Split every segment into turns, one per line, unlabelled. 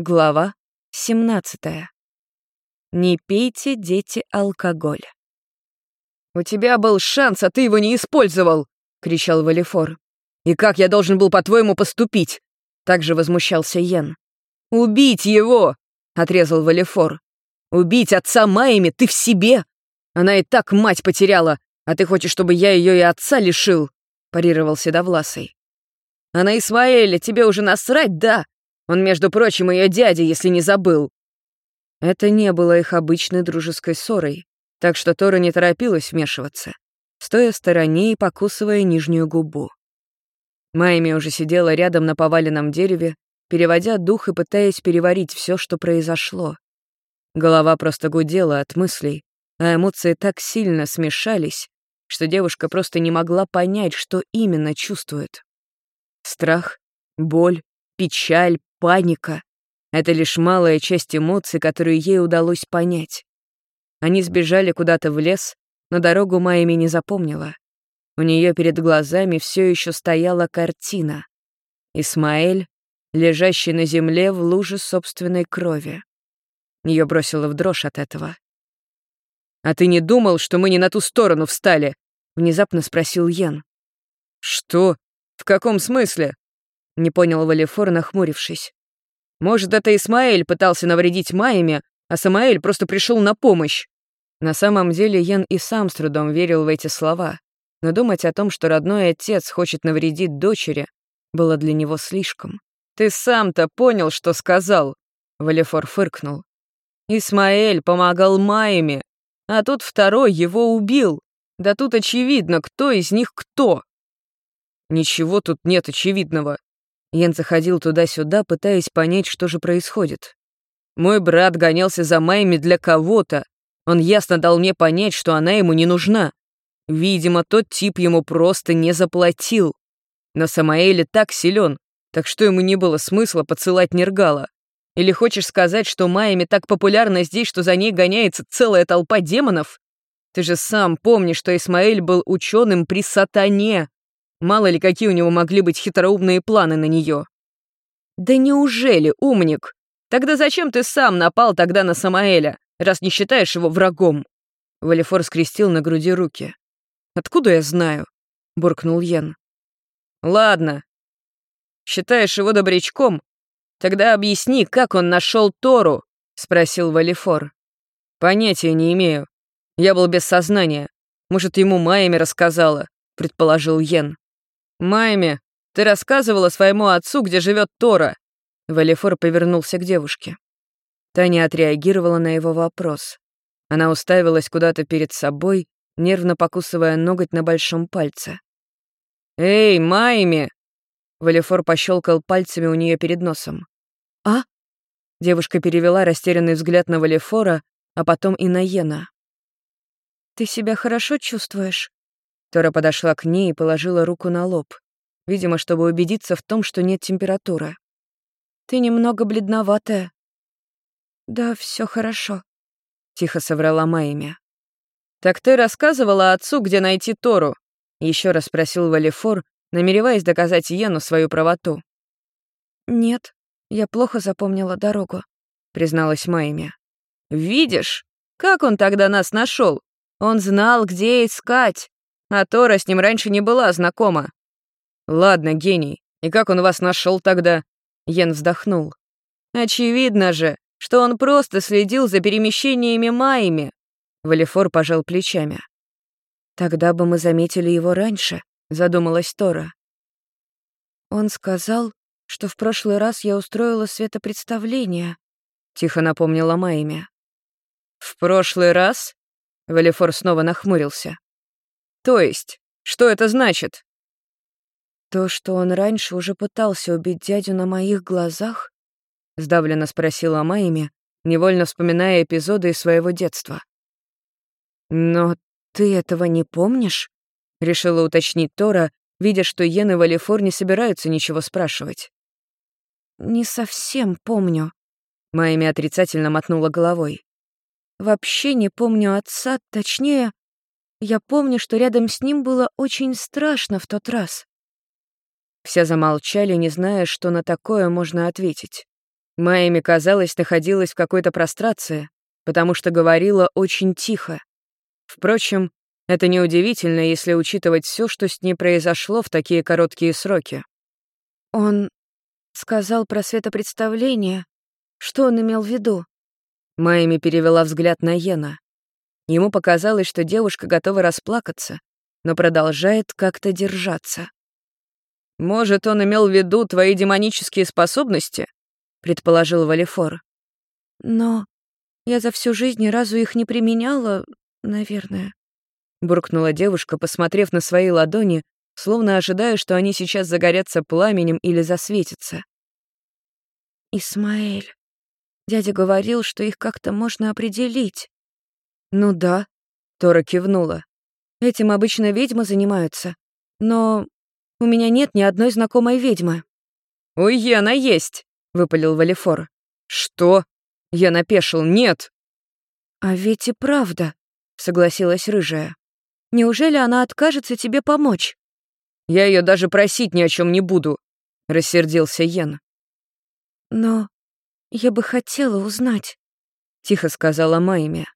Глава 17. Не пейте, дети, алкоголь.
«У тебя был шанс, а ты его не использовал!» — кричал Валифор. «И как я должен был, по-твоему, поступить?» Также возмущался Йен. «Убить его!» — отрезал Валифор. «Убить отца Майями ты в себе! Она и так мать потеряла, а ты хочешь, чтобы я ее и отца лишил?» — парировал Седовласый. «А на Исмаэля тебе уже насрать, да? Он, между прочим, ее дядя, если не забыл». Это не было их обычной дружеской ссорой, так что Тора не торопилась вмешиваться, стоя в стороне и покусывая нижнюю губу. Майми уже сидела рядом на поваленном дереве, переводя дух и пытаясь переварить все, что произошло. Голова просто гудела от мыслей, а эмоции так сильно смешались, что девушка просто не могла понять, что именно чувствует. Страх, боль, печаль, паника — это лишь малая часть эмоций, которые ей удалось понять. Они сбежали куда-то в лес, но дорогу Майами не запомнила. У нее перед глазами все еще стояла картина. Исмаэль, лежащий на земле в луже собственной крови. Ее бросило в дрожь от этого. «А ты не думал, что мы не на ту сторону встали?» — внезапно спросил Йен. «Что? В каком смысле?» Не понял Валифор, нахмурившись. Может, это Исмаэль пытался навредить Майями, а Самаэль просто пришел на помощь. На самом деле Ян и сам с трудом верил в эти слова, но думать о том, что родной отец хочет навредить дочери, было для него слишком. «Ты сам-то понял, что сказал?» Валифор фыркнул. «Исмаэль помогал Майями, а тут второй его убил. Да тут очевидно, кто из них кто». «Ничего тут нет очевидного», Ян заходил туда-сюда, пытаясь понять, что же происходит. Мой брат гонялся за Майми для кого-то. Он ясно дал мне понять, что она ему не нужна. Видимо, тот тип ему просто не заплатил. Но Самаэль так силен, так что ему не было смысла поцелать Нергала. Или хочешь сказать, что Майами так популярна здесь, что за ней гоняется целая толпа демонов? Ты же сам помнишь, что Исмаэль был ученым при сатане. Мало ли, какие у него могли быть хитроумные планы на нее. Да неужели, умник? Тогда зачем ты сам напал тогда на Самаэля, раз не считаешь его врагом? Валифор скрестил на груди руки. «Откуда я знаю?» — буркнул Йен. «Ладно. Считаешь его добрячком? Тогда объясни, как он нашел Тору?» — спросил Валифор. «Понятия не имею. Я был без сознания. Может, ему Майями рассказала», — предположил Йен. «Майми, ты рассказывала своему отцу, где живет Тора?» Валифор повернулся к девушке. Таня отреагировала на его вопрос. Она уставилась куда-то перед собой, нервно покусывая ноготь на большом пальце. «Эй, Майми!» Валифор пощелкал пальцами у нее перед носом. «А?» Девушка перевела растерянный взгляд на Валифора, а потом и на Йена. «Ты себя хорошо чувствуешь?» Тора подошла к ней и положила руку на лоб, видимо, чтобы убедиться в том, что нет температуры. «Ты немного бледноватая». «Да, все хорошо», — тихо соврала Майми. «Так ты рассказывала отцу, где найти Тору?» — еще раз спросил Валифор, намереваясь доказать Йену свою правоту. «Нет, я плохо запомнила дорогу», — призналась Майми. «Видишь, как он тогда нас нашел? Он знал, где искать. А Тора с ним раньше не была знакома. Ладно, гений. И как он вас нашел тогда? Йен вздохнул. Очевидно же, что он просто следил за перемещениями Майями. Валифор пожал плечами. Тогда бы мы заметили его раньше, задумалась Тора. Он сказал, что в прошлый раз я устроила светопредставление, тихо напомнила Майми. В прошлый раз? Валифор снова нахмурился. То есть, что это значит? То, что он раньше уже пытался убить дядю на моих глазах? Сдавленно спросила Майми, невольно вспоминая эпизоды из своего детства. Но ты этого не помнишь? Решила уточнить Тора, видя, что Йен и Валифор не собираются ничего спрашивать. «Не совсем помню», — Майми отрицательно мотнула головой. «Вообще не помню отца, точнее, я помню, что рядом с ним было очень страшно в тот раз. Все замолчали, не зная, что на такое можно ответить. Майами, казалось, находилась в какой-то прострации, потому что говорила очень тихо. Впрочем, это неудивительно, если учитывать все, что с ней произошло в такие короткие сроки.
Он сказал про светопредставление. Что он имел в виду?
Майами перевела взгляд на Йена. Ему показалось, что девушка готова расплакаться, но продолжает как-то держаться. «Может, он имел в виду твои демонические способности?» — предположил Валифор.
«Но я за всю жизнь ни разу их не применяла, наверное», —
буркнула девушка, посмотрев на свои ладони, словно ожидая, что они сейчас загорятся пламенем или засветятся.
«Исмаэль. Дядя говорил, что их как-то можно определить».
«Ну да», — Тора кивнула. «Этим обычно ведьмы занимаются. Но у меня нет ни одной знакомой ведьмы». «У Йена есть», — выпалил Валифор. «Что?» — я напешил. «Нет».
«А ведь и правда», — согласилась рыжая. «Неужели она откажется тебе помочь?»
«Я ее даже просить ни о чем не буду», — рассердился Йен.
«Но я бы хотела узнать», — тихо сказала Майми.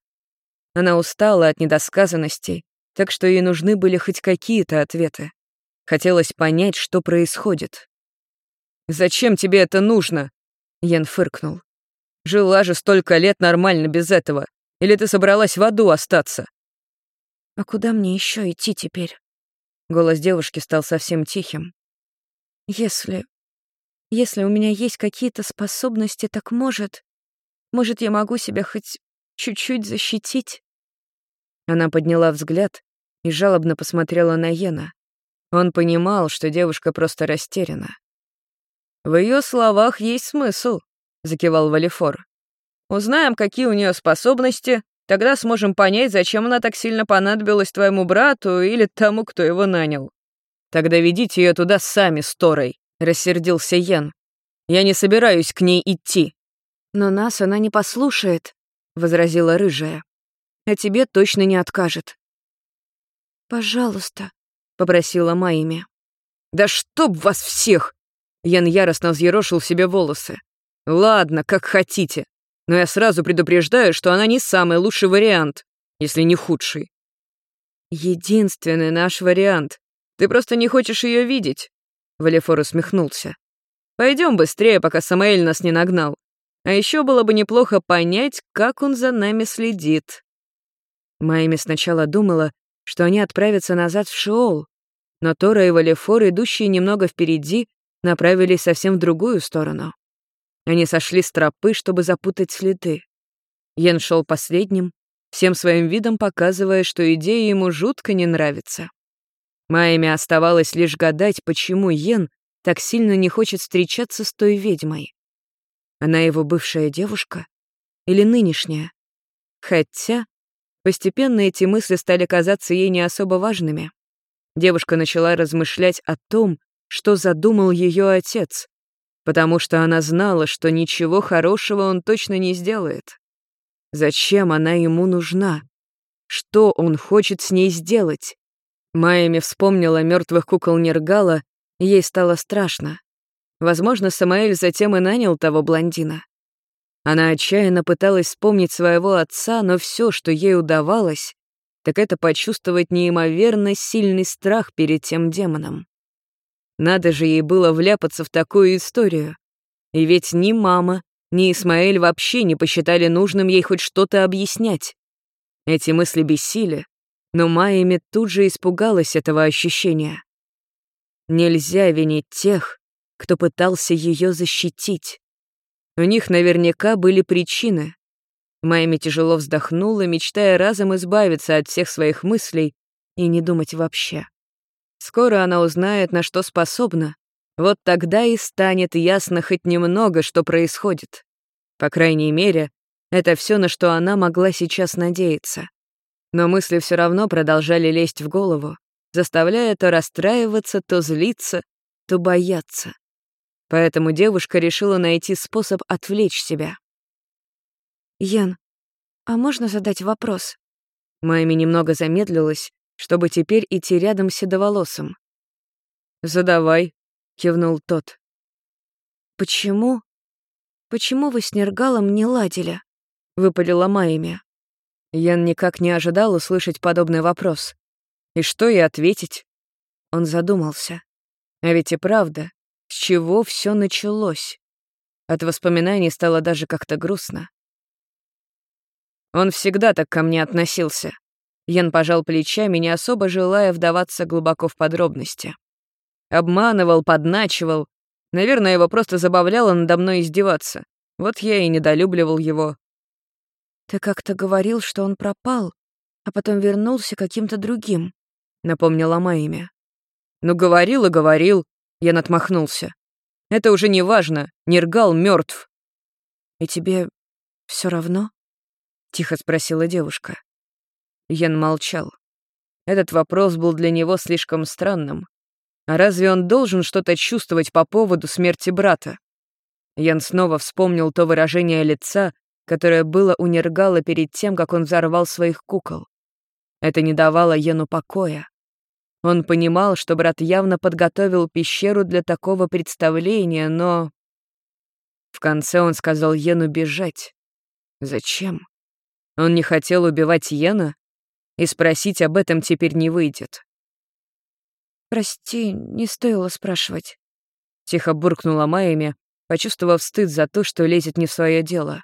Она устала от недосказанностей, так что ей нужны были хоть какие-то ответы. Хотелось понять, что происходит. «Зачем тебе это нужно?» — Ян фыркнул. «Жила же столько лет нормально без этого. Или ты собралась в аду остаться?»
«А куда мне еще идти теперь?»
Голос девушки стал совсем тихим.
«Если... Если у меня есть какие-то способности, так может... Может, я могу себя хоть чуть-чуть защитить?»
Она подняла взгляд и жалобно посмотрела на Йена. Он понимал, что девушка просто растеряна. «В ее словах есть смысл», — закивал Валифор. «Узнаем, какие у нее способности, тогда сможем понять, зачем она так сильно понадобилась твоему брату или тому, кто его нанял. Тогда ведите ее туда сами с Торой», — рассердился Йен. «Я не собираюсь к ней идти».
«Но нас она не послушает», — возразила рыжая. «А тебе точно не откажет». «Пожалуйста», попросила Майми.
«Да чтоб вас всех!» Ян яростно взъерошил себе волосы. «Ладно, как хотите, но я сразу предупреждаю, что она не самый лучший вариант, если не худший». «Единственный наш вариант. Ты просто не хочешь ее видеть», — Валефор усмехнулся. Пойдем быстрее, пока Самаэль нас не нагнал. А еще было бы неплохо понять, как он за нами следит». Майми сначала думала, что они отправятся назад в Шиол, но Тора и Валефор, идущие немного впереди, направились совсем в другую сторону. Они сошли с тропы, чтобы запутать следы. Йен шел последним, всем своим видом показывая, что идея ему жутко не нравится. Майами оставалось лишь гадать, почему Йен так сильно не хочет встречаться с той ведьмой. Она его бывшая девушка или нынешняя? Хотя постепенно эти мысли стали казаться ей не особо важными. Девушка начала размышлять о том, что задумал ее отец, потому что она знала, что ничего хорошего он точно не сделает. Зачем она ему нужна? Что он хочет с ней сделать? Майами вспомнила мертвых кукол Нергала, ей стало страшно. Возможно, Самаэль затем и нанял того блондина. Она отчаянно пыталась вспомнить своего отца, но все, что ей удавалось, так это почувствовать неимоверно сильный страх перед тем демоном. Надо же ей было вляпаться в такую историю. И ведь ни мама, ни Исмаэль вообще не посчитали нужным ей хоть что-то объяснять. Эти мысли бессили, но Майями тут же испугалась этого ощущения. Нельзя винить тех, кто пытался ее защитить. У них наверняка были причины, Майми тяжело вздохнула, мечтая разом избавиться от всех своих мыслей и не думать вообще. Скоро она узнает, на что способна. Вот тогда и станет ясно хоть немного, что происходит. По крайней мере, это все, на что она могла сейчас надеяться. Но мысли все равно продолжали лезть в голову, заставляя то расстраиваться, то злиться, то бояться. Поэтому девушка решила найти способ отвлечь себя.
«Ян, а можно задать вопрос?»
Майми немного замедлилась, чтобы теперь идти рядом с седоволосым. «Задавай», — кивнул тот.
«Почему? почему вы с Нергалом не ладили?» — выпалила Майми.
Ян никак не ожидал услышать подобный вопрос. И что ей ответить? Он задумался. А ведь и правда, с чего все началось? От воспоминаний стало даже как-то грустно. Он всегда так ко мне относился. Ян пожал плечами, не особо желая вдаваться глубоко в подробности. Обманывал, подначивал. Наверное, его просто забавляло надо мной издеваться. Вот я и недолюбливал его.
«Ты как-то говорил, что он пропал, а потом вернулся каким-то другим», — напомнила Майми.
«Ну, говорил и говорил», — я отмахнулся. «Это уже не важно, Нергал мертв.
«И тебе все равно?» — тихо спросила девушка.
Ян молчал. Этот вопрос был для него слишком странным. А разве он должен что-то чувствовать по поводу смерти брата? Ян снова вспомнил то выражение лица, которое было у Нергала перед тем, как он взорвал своих кукол. Это не давало Йену покоя. Он понимал, что брат явно подготовил пещеру для такого представления, но... В конце он сказал Йену бежать. Зачем? Он не хотел убивать Йена? И спросить об этом теперь не выйдет.
«Прости, не стоило спрашивать», —
тихо буркнула Майями, почувствовав стыд за то, что лезет не в свое дело.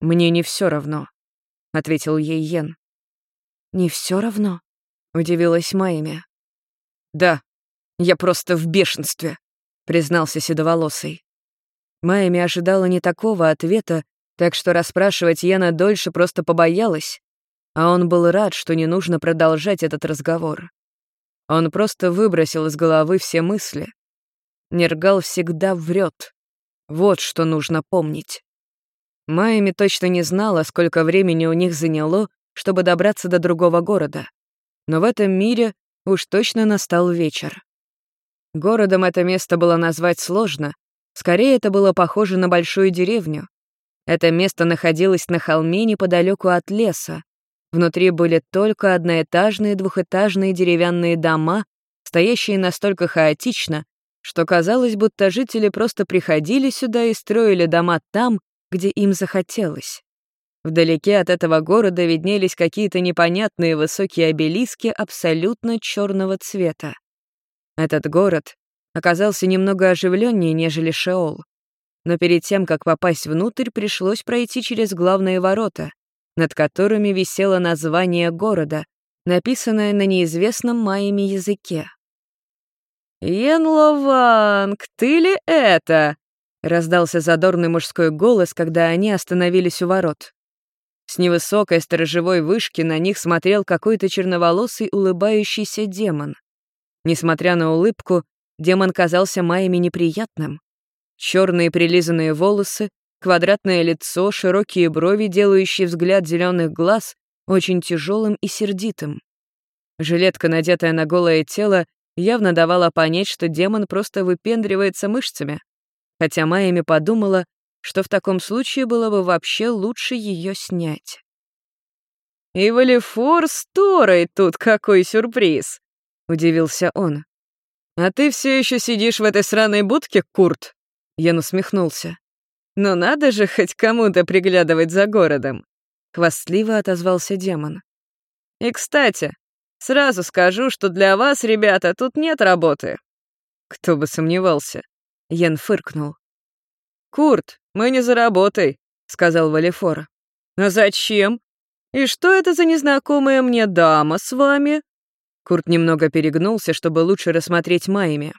«Мне не все равно», — ответил ей Йен.
«Не все равно?» — удивилась Майями.
«Да, я просто в бешенстве», — признался Седоволосый. Майями ожидала не такого ответа, так что расспрашивать Йена дольше просто побоялась, а он был рад, что не нужно продолжать этот разговор. Он просто выбросил из головы все мысли. Нергал всегда врет. Вот что нужно помнить. Майами точно не знала, сколько времени у них заняло, чтобы добраться до другого города. Но в этом мире уж точно настал вечер. Городом это место было назвать сложно. Скорее, это было похоже на большую деревню. Это место находилось на холме неподалеку от леса, Внутри были только одноэтажные двухэтажные деревянные дома, стоящие настолько хаотично, что казалось, будто жители просто приходили сюда и строили дома там, где им захотелось. Вдалеке от этого города виднелись какие-то непонятные высокие обелиски абсолютно черного цвета. Этот город оказался немного оживленнее, нежели Шеол. Но перед тем, как попасть внутрь, пришлось пройти через главные ворота — над которыми висело название города, написанное на неизвестном майями языке. «Янлованг, ты ли это?» — раздался задорный мужской голос, когда они остановились у ворот. С невысокой сторожевой вышки на них смотрел какой-то черноволосый улыбающийся демон. Несмотря на улыбку, демон казался Майями неприятным. Черные прилизанные волосы, Квадратное лицо, широкие брови, делающие взгляд зеленых глаз очень тяжелым и сердитым. Жилетка, надетая на голое тело, явно давала понять, что демон просто выпендривается мышцами, хотя Майями подумала, что в таком случае было бы вообще лучше ее снять. «И Валифор с Торой тут какой сюрприз!» — удивился он. «А ты все еще сидишь в этой сраной будке, Курт?» Я насмехнулся. Но надо же хоть кому-то приглядывать за городом. Хвастливо отозвался демон. И, кстати, сразу скажу, что для вас, ребята, тут нет работы. Кто бы сомневался. Йен фыркнул. «Курт, мы не за работой», — сказал Валифор. «А зачем? И что это за незнакомая мне дама с вами?» Курт немного перегнулся, чтобы лучше рассмотреть Майми.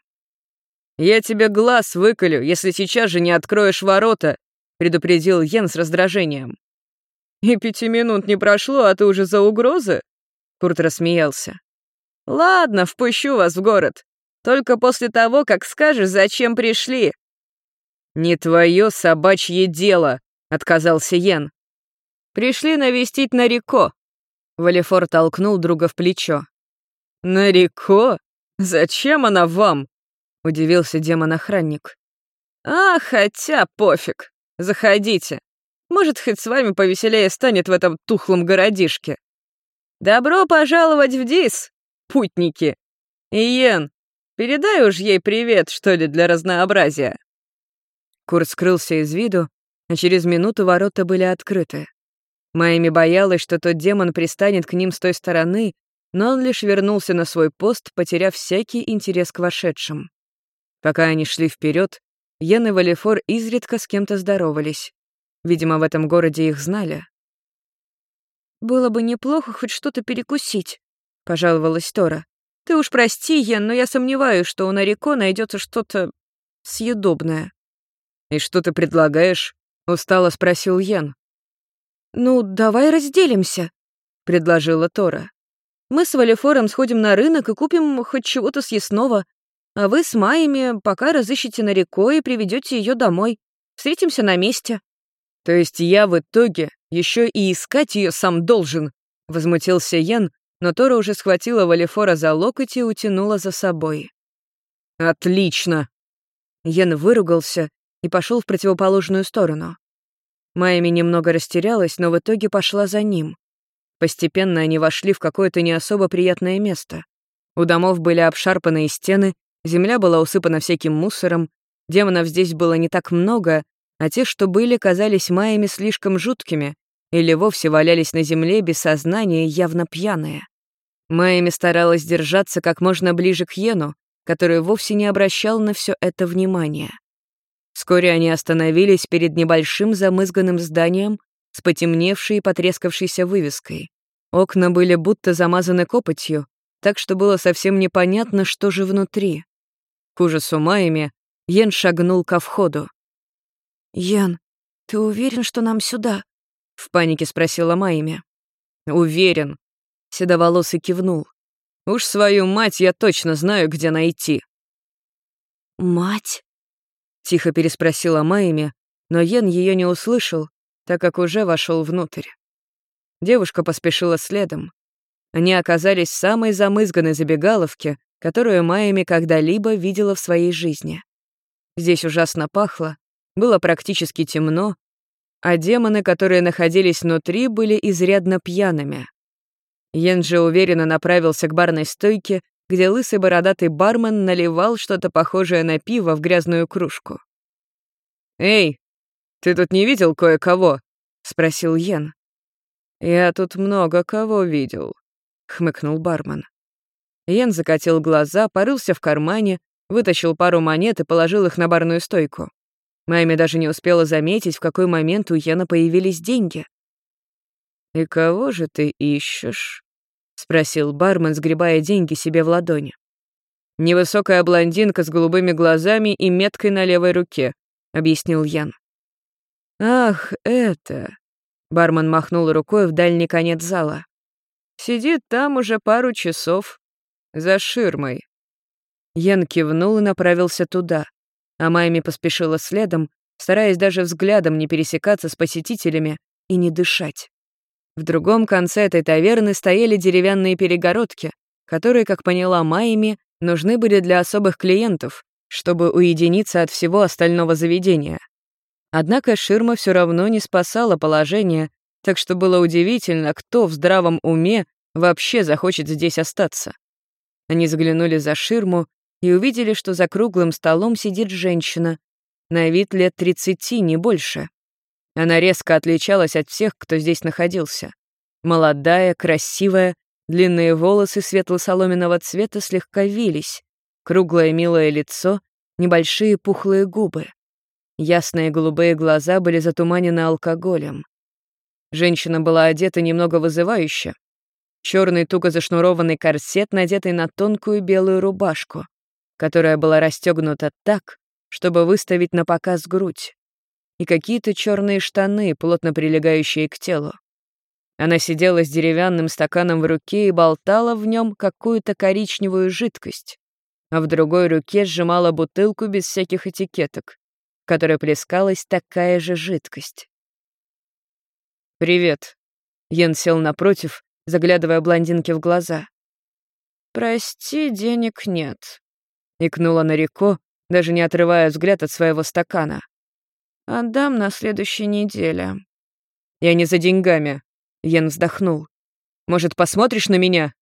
«Я тебе глаз выколю, если сейчас же не откроешь ворота», — предупредил Йен с раздражением. «И пяти минут не прошло, а ты уже за угрозы?» Курт рассмеялся. «Ладно, впущу вас в город. Только после того, как скажешь, зачем пришли». «Не твое собачье дело», — отказался Йен. «Пришли навестить Нарико». Валифор толкнул друга в плечо. «Нарико? Зачем она вам?» Удивился демон-охранник. «А, хотя пофиг. Заходите. Может, хоть с вами повеселее станет в этом тухлом городишке. Добро пожаловать в Дис, путники. Иен, передай уж ей привет, что ли, для разнообразия». Курт скрылся из виду, а через минуту ворота были открыты. Майми боялась, что тот демон пристанет к ним с той стороны, но он лишь вернулся на свой пост, потеряв всякий интерес к вошедшим. Пока они шли вперед, Йен и Валифор изредка с кем-то здоровались. Видимо, в этом городе их знали.
«Было бы неплохо хоть что-то перекусить», — пожаловалась Тора. «Ты уж прости, Йен, но я сомневаюсь, что у Нарико найдется что-то съедобное».
«И что ты предлагаешь?» — устало спросил Йен.
«Ну, давай разделимся», — предложила Тора. «Мы с Валифором сходим на рынок и купим хоть чего-то съестного, а вы с Майями пока разыщете на реку и приведете ее домой. Встретимся на месте».
«То есть я в итоге еще и искать ее сам должен?» — возмутился Йен, но Тора уже схватила Валифора за локоть и утянула за собой. «Отлично!» Йен выругался и пошел в противоположную сторону. Майами немного растерялась, но в итоге пошла за ним. Постепенно они вошли в какое-то не особо приятное место. У домов были обшарпанные стены, земля была усыпана всяким мусором, демонов здесь было не так много, а те, что были, казались Майями слишком жуткими или вовсе валялись на земле без сознания, явно пьяные. Майами старалась держаться как можно ближе к Йену, который вовсе не обращал на все это внимания. Вскоре они остановились перед небольшим замызганным зданием с потемневшей и потрескавшейся вывеской. Окна были будто замазаны копотью, так что было совсем непонятно, что же внутри. К ужасу Майами Йен шагнул ко входу.
«Ян, ты уверен, что нам сюда?»
— в панике спросила Майми. «Уверен», — Седоволосый кивнул. «Уж свою мать я точно знаю, где найти».
«Мать?»
Тихо переспросила Майми, но Йен ее не услышал, так как уже вошел внутрь. Девушка поспешила следом. Они оказались в самой замызганной забегаловке, которую Майами когда-либо видела в своей жизни. Здесь ужасно пахло, было практически темно, а демоны, которые находились внутри, были изрядно пьяными. Йен же уверенно направился к барной стойке где лысый бородатый бармен наливал что-то похожее на пиво в грязную кружку. «Эй, ты тут не видел кое-кого?» — спросил Йен. «Я тут много кого видел», — хмыкнул бармен. Йен закатил глаза, порылся в кармане, вытащил пару монет и положил их на барную стойку. Майми даже не успела заметить, в какой момент у Йена появились деньги. «И кого же ты ищешь?» — спросил бармен, сгребая деньги себе в ладони. «Невысокая блондинка с голубыми глазами и меткой на левой руке», — объяснил Ян. «Ах, это...» — бармен махнул рукой в дальний конец зала. «Сидит там уже пару часов. За ширмой». Ян кивнул и направился туда, а Майми поспешила следом, стараясь даже взглядом не пересекаться с посетителями и не дышать. В другом конце этой таверны стояли деревянные перегородки, которые, как поняла Майми, нужны были для особых клиентов, чтобы уединиться от всего остального заведения. Однако ширма все равно не спасала положение, так что было удивительно, кто в здравом уме вообще захочет здесь остаться. Они заглянули за ширму и увидели, что за круглым столом сидит женщина, на вид лет тридцати, не больше. Она резко отличалась от всех, кто здесь находился. Молодая, красивая, длинные волосы светло-соломенного цвета слегка вились, круглое милое лицо, небольшие пухлые губы. Ясные голубые глаза были затуманены алкоголем. Женщина была одета немного вызывающе. Черный туго зашнурованный корсет, надетый на тонкую белую рубашку, которая была расстегнута так, чтобы выставить на показ грудь и какие-то черные штаны, плотно прилегающие к телу. Она сидела с деревянным стаканом в руке и болтала в нем какую-то коричневую жидкость, а в другой руке сжимала бутылку без всяких этикеток, в которой плескалась такая же жидкость. «Привет», — Йен сел напротив, заглядывая блондинке в глаза. «Прости, денег нет», — икнула Нарико, даже не отрывая взгляд от своего стакана. Отдам на следующей неделе». «Я не за деньгами», — Йен вздохнул. «Может, посмотришь на меня?»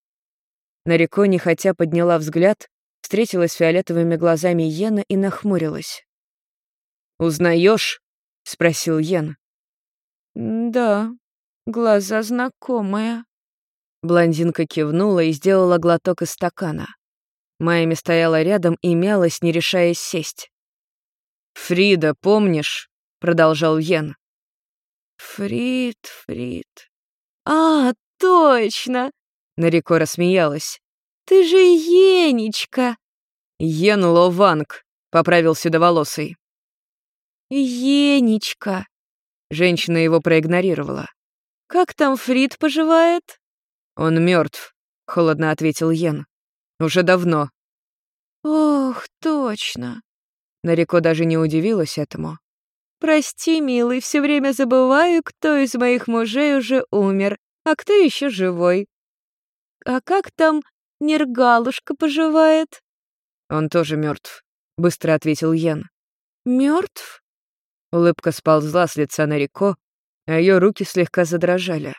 Нарико, нехотя подняла взгляд, встретилась фиолетовыми глазами Йена и нахмурилась. Узнаешь? спросил Йен.
Да, глаза знакомые.
Блондинка кивнула и сделала глоток из стакана. Майми стояла рядом и мялась, не решаясь сесть. «Фрида, помнишь?» — продолжал Йен.
«Фрид, Фрид. А, точно!» — Нарико рассмеялась. «Ты же Енечка!»
«Йен Лованг», — поправил седоволосый.
«Енечка!»
Женщина его проигнорировала.
«Как там Фрид поживает?»
«Он мертв, холодно ответил Йен. «Уже давно».
«Ох, точно!»
Нарико даже не удивилась этому.
«Прости, милый, все время забываю, кто из моих мужей уже умер, а кто еще живой. А как там Нергалушка поживает?»
«Он тоже мертв, быстро ответил Йен.
Мертв?
Улыбка сползла с лица Нарико, а ее руки слегка задрожали.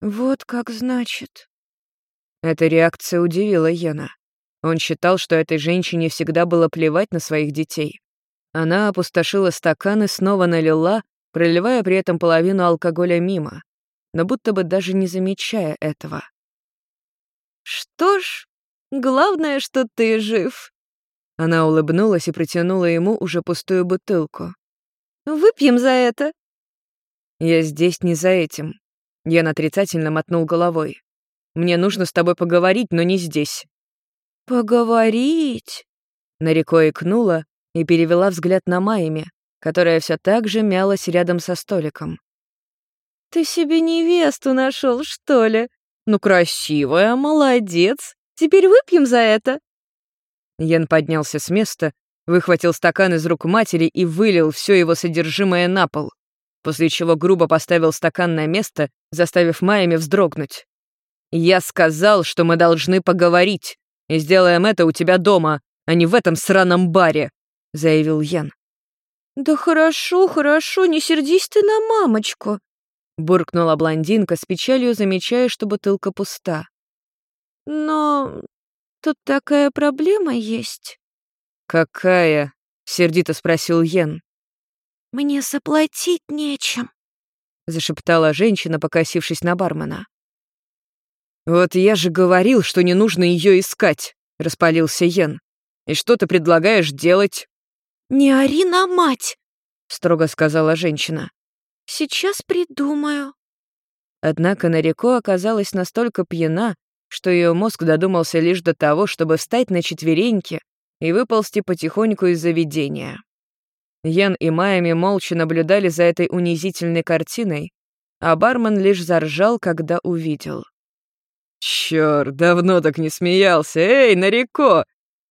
«Вот как значит».
Эта реакция удивила Йена. Он считал, что этой женщине всегда было плевать на своих детей. Она опустошила стакан и снова налила, проливая при этом половину алкоголя мимо, но будто бы даже не замечая этого.
«Что ж, главное, что ты жив».
Она улыбнулась и протянула ему уже пустую бутылку.
«Выпьем за это».
«Я здесь не за этим». Я отрицательно мотнул головой. «Мне нужно с тобой поговорить, но не здесь».
«Поговорить?»
Нарико икнула и перевела взгляд на Майми, которая все так же мялась рядом со столиком.
«Ты себе невесту нашел, что ли? Ну, красивая, молодец. Теперь выпьем за это».
Ян поднялся с места, выхватил стакан из рук матери и вылил все его содержимое на пол, после чего грубо поставил стакан на место, заставив Майами вздрогнуть. «Я сказал, что мы должны поговорить, и сделаем это у тебя дома, а не в этом сраном баре», — заявил Ян.
«Да хорошо, хорошо, не сердись ты на мамочку»,
буркнула блондинка с печалью, замечая, что бутылка пуста.
Но тут такая проблема есть.
Какая? сердито спросил Йен.
Мне заплатить нечем,
зашептала женщина, покосившись на бармена. Вот я же говорил, что не нужно ее искать, распалился Йен. И что ты предлагаешь делать?
Не ори на мать,
строго сказала женщина.
Сейчас придумаю».
Однако Нарико оказалась настолько пьяна, что ее мозг додумался лишь до того, чтобы встать на четвереньки и выползти потихоньку из заведения. Ян и Майами молча наблюдали за этой унизительной картиной, а бармен лишь заржал, когда увидел. «Чёрт, давно так не смеялся! Эй, Нарико!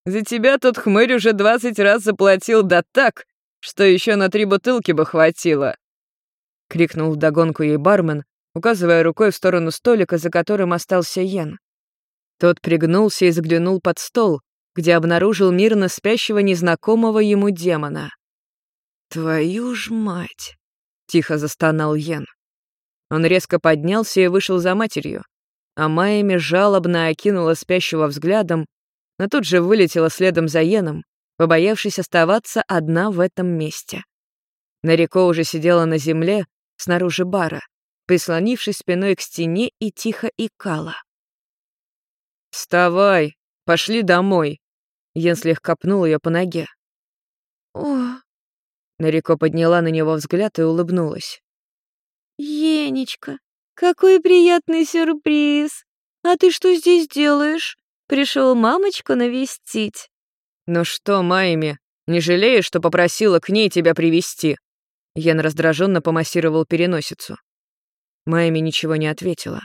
За тебя тот хмырь уже двадцать раз заплатил, да так, что еще на три бутылки бы хватило!» — крикнул вдогонку ей бармен, указывая рукой в сторону столика, за которым остался Йен. Тот пригнулся и заглянул под стол, где обнаружил мирно спящего незнакомого ему демона. «Твою ж мать!» — тихо застонал Йен. Он резко поднялся и вышел за матерью, а Майами жалобно окинула спящего взглядом, но тут же вылетела следом за Йеном, побоявшись оставаться одна в этом месте. Нарико уже сидела на земле, снаружи бара, прислонившись спиной к стене и тихо икала. «Вставай, пошли домой!» Йен слегка пнул ее по ноге.
«О!»
Нарико подняла на него взгляд и улыбнулась.
«Енечка, какой приятный сюрприз! А ты что здесь делаешь? Пришел мамочку навестить?»
«Ну что, Майми, не жалеешь, что попросила к ней тебя привести? Ян раздраженно помассировал переносицу. Майми ничего не ответила.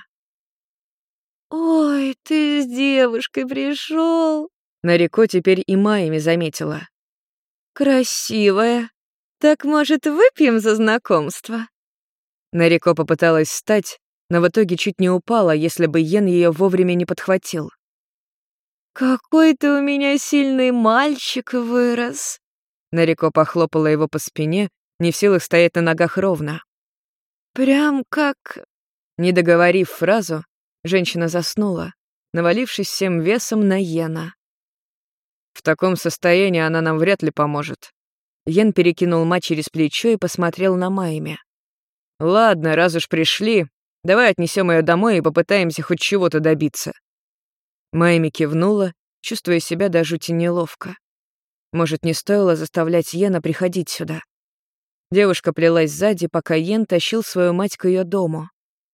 «Ой, ты с девушкой пришел!»
Нарико теперь и Майми заметила.
«Красивая. Так, может, выпьем за знакомство?»
Нарико попыталась встать, но в итоге чуть не упала, если бы Йен ее вовремя не подхватил.
«Какой ты у меня сильный мальчик вырос!»
Нарико похлопала его по спине, не в силах стоять на ногах ровно.
«Прям как...»
Не договорив фразу, женщина заснула, навалившись всем весом на Йена. «В таком состоянии она нам вряд ли поможет».
Йен перекинул мать через плечо и посмотрел на Майми.
«Ладно, раз уж пришли, давай отнесем ее домой и попытаемся хоть чего-то добиться».
Майми кивнула, чувствуя себя до жути неловко. Может, не стоило заставлять Йена приходить сюда. Девушка плелась сзади, пока Йен тащил свою мать к ее дому,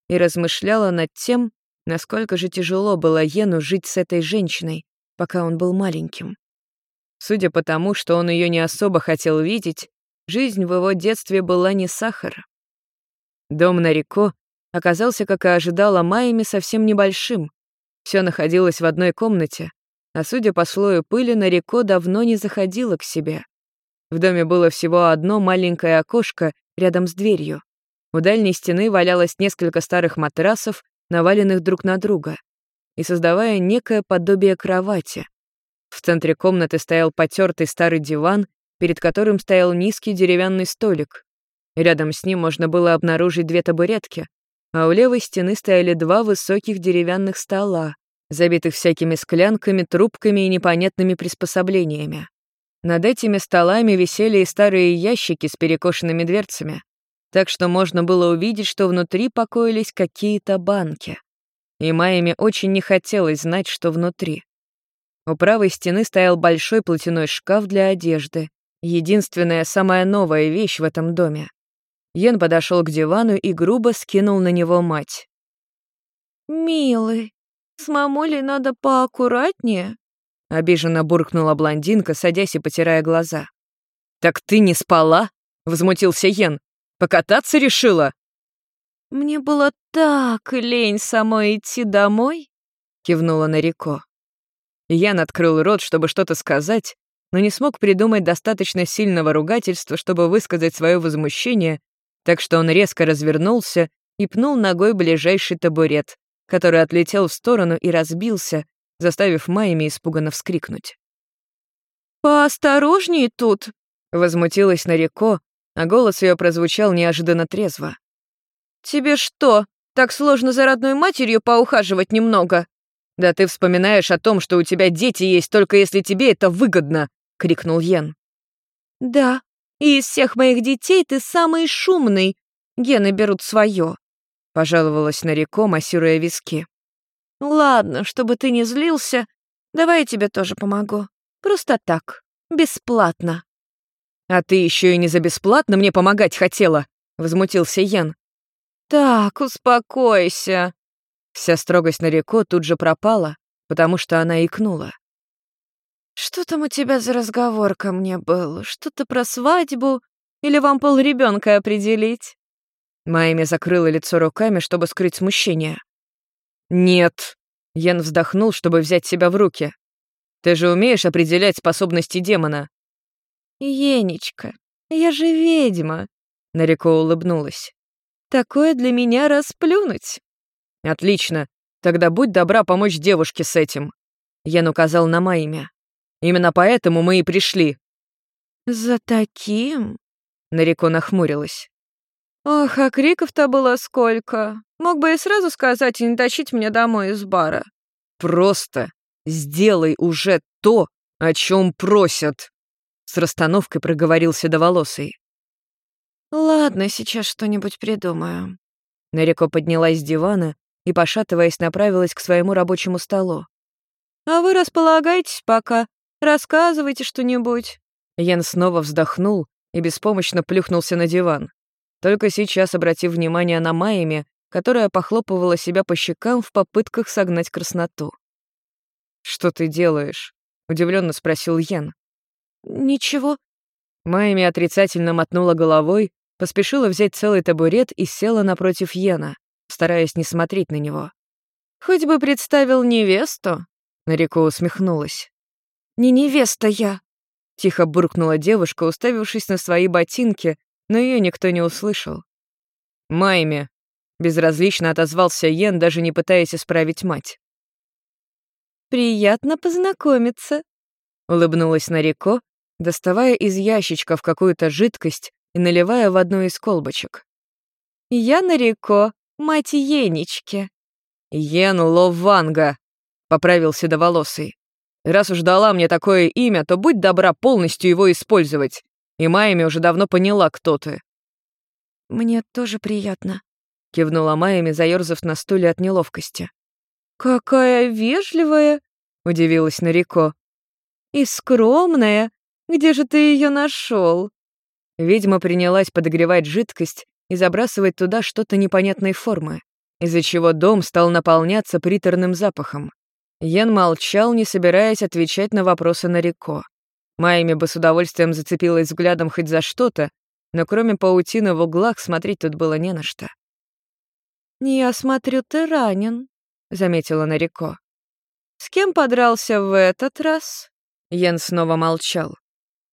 и размышляла над тем, насколько же тяжело было Йену жить с этой женщиной, пока он был маленьким. Судя по тому, что он ее не особо хотел видеть, жизнь в его детстве была не сахар. Дом на реко оказался, как и ожидала Майями, совсем небольшим. Все находилось в одной комнате, а судя по слою пыли, Нарико давно не заходила к себе. В доме было всего одно маленькое окошко рядом с дверью. У дальней стены валялось несколько старых матрасов, наваленных друг на друга, и создавая некое подобие кровати. В центре комнаты стоял потертый старый диван, перед которым стоял низкий деревянный столик. Рядом с ним можно было обнаружить две табуретки, а у левой стены стояли два высоких деревянных стола, забитых всякими склянками, трубками и непонятными приспособлениями. Над этими столами висели и старые ящики с перекошенными дверцами, так что можно было увидеть, что внутри покоились какие-то банки. И Майями очень не хотелось знать, что внутри. У правой стены стоял большой платяной шкаф для одежды, единственная самая новая вещь в этом доме. Йен подошел к дивану и грубо скинул на него мать.
«Милый, с мамулей надо поаккуратнее», —
обиженно буркнула блондинка, садясь и потирая глаза. «Так ты не спала?» — возмутился Йен. «Покататься решила?»
«Мне было так лень самой идти домой», — кивнула Нарико.
Ян открыл рот, чтобы что-то сказать, но не смог придумать достаточно сильного ругательства, чтобы высказать свое возмущение, так что он резко развернулся и пнул ногой ближайший табурет, который отлетел в сторону и разбился, заставив Майми испуганно вскрикнуть.
«Поосторожней тут!»
— возмутилась Нарико, а голос ее прозвучал неожиданно трезво.
«Тебе что, так сложно за родной матерью поухаживать немного?»
«Да ты вспоминаешь о том, что у тебя дети есть, только если тебе это выгодно!» — крикнул Йен.
«Да, и из всех моих детей ты самый шумный. Гены берут свое», — пожаловалась Нарико, массируя виски. «Ладно, чтобы ты не злился, давай я тебе тоже помогу. Просто так, бесплатно».
«А ты еще и не за бесплатно мне помогать хотела», — возмутился Ян.
«Так, успокойся».
Вся строгость на реку тут же пропала, потому что она икнула.
«Что там у тебя за разговор ко мне был? Что-то про свадьбу? Или вам пол ребенка определить?»
Майми закрыла лицо руками, чтобы скрыть смущение. «Нет», — Ян вздохнул, чтобы взять себя в руки. «Ты же умеешь определять способности демона?»
«Енечка, я же ведьма», —
Нареко улыбнулась.
Такое для меня расплюнуть.
Отлично. Тогда будь добра помочь девушке с этим. Ян указал на Майме. Именно поэтому мы и пришли.
За таким?
Нареко нахмурилась.
Ох, а криков-то было сколько. Мог бы и сразу сказать и не тащить меня домой из бара.
Просто сделай уже то, о чем просят. С расстановкой проговорил седоволосый.
«Ладно, сейчас что-нибудь придумаю».
Нареко поднялась с дивана и, пошатываясь, направилась к своему рабочему столу.
«А вы располагайтесь пока. Рассказывайте что-нибудь».
Ян снова вздохнул и беспомощно плюхнулся на диван. Только сейчас обратив внимание на Майями, которая похлопывала себя по щекам в попытках согнать красноту. «Что ты делаешь?» — удивленно спросил Ян.
«Ничего».
Майами отрицательно мотнула головой, поспешила взять целый табурет и села напротив Йена, стараясь не смотреть на него.
«Хоть бы представил невесту», —
Нарико усмехнулась.
«Не невеста я», —
тихо буркнула девушка, уставившись на свои ботинки, но ее никто не услышал. «Майми», — безразлично отозвался Йен, даже не пытаясь исправить мать.
«Приятно познакомиться», —
улыбнулась Нарико, доставая из ящичка в какую-то жидкость и наливая в одну из колбочек.
«Я Нарико, мать Енечки».
«Йен Лованга», — поправил седоволосый. «Раз уж дала мне такое имя, то будь добра полностью его использовать.
И Майами уже давно поняла, кто ты».
«Мне тоже приятно», —
кивнула Майами, заёрзав на стуле от неловкости.
«Какая вежливая!» — удивилась Нарико. «И скромная. Где же ты ее нашел?
Ведьма принялась подогревать жидкость и забрасывать туда что-то непонятной формы, из-за чего дом стал наполняться приторным запахом. Йен молчал, не собираясь отвечать на вопросы Нарико. Майми бы с удовольствием зацепилась взглядом хоть за что-то, но кроме паутины в углах смотреть тут было не на что.
«Я смотрю, ты ранен», — заметила Нарико. «С кем подрался в этот раз?»
Йен снова молчал.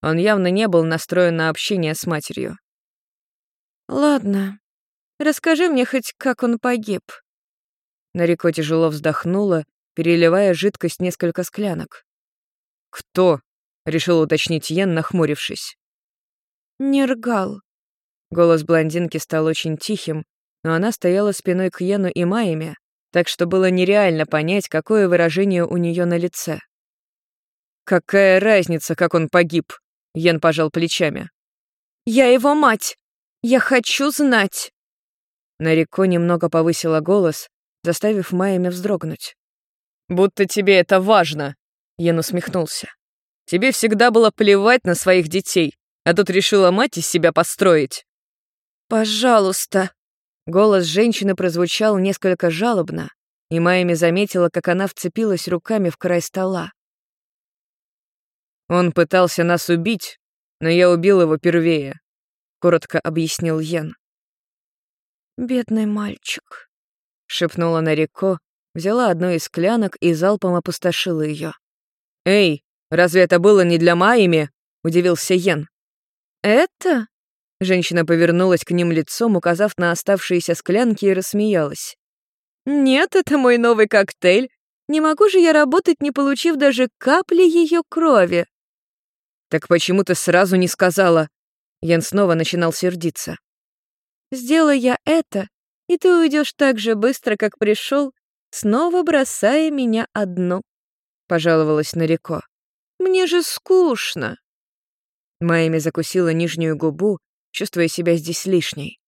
Он явно не был настроен на общение с матерью.
«Ладно, расскажи мне хоть, как он погиб».
Нарико тяжело вздохнула, переливая жидкость несколько склянок. «Кто?» — решил уточнить Йен, нахмурившись.
«Нергал».
Голос блондинки стал очень тихим, но она стояла спиной к Йену и Майяме, так что было нереально понять, какое выражение у нее на лице. «Какая разница, как он погиб?» — Йен пожал плечами.
«Я его мать! Я хочу знать!»
Нарико немного повысила голос, заставив Майями вздрогнуть. «Будто тебе это важно!» — Йен усмехнулся. «Тебе всегда было плевать на своих детей, а тут решила мать из себя построить».
«Пожалуйста!»
Голос женщины прозвучал несколько жалобно, и Майями заметила, как она вцепилась руками в край стола. «Он пытался нас убить, но я убил его первее», — коротко объяснил Йен.
«Бедный мальчик», — шепнула Нарико,
взяла одну из склянок и залпом опустошила ее. «Эй, разве это было не для Майями?» — удивился Йен.
«Это?»
Женщина повернулась к ним лицом, указав на оставшиеся склянки, и рассмеялась.
«Нет, это мой новый коктейль. Не могу же я работать, не получив даже капли ее крови».
«Так почему ты сразу не сказала?» Ян снова начинал сердиться.
«Сделай я это, и ты уйдешь так же быстро, как пришел, снова бросая меня одну», — пожаловалась Нарико. «Мне же скучно».
Майми закусила нижнюю губу, чувствуя себя здесь лишней.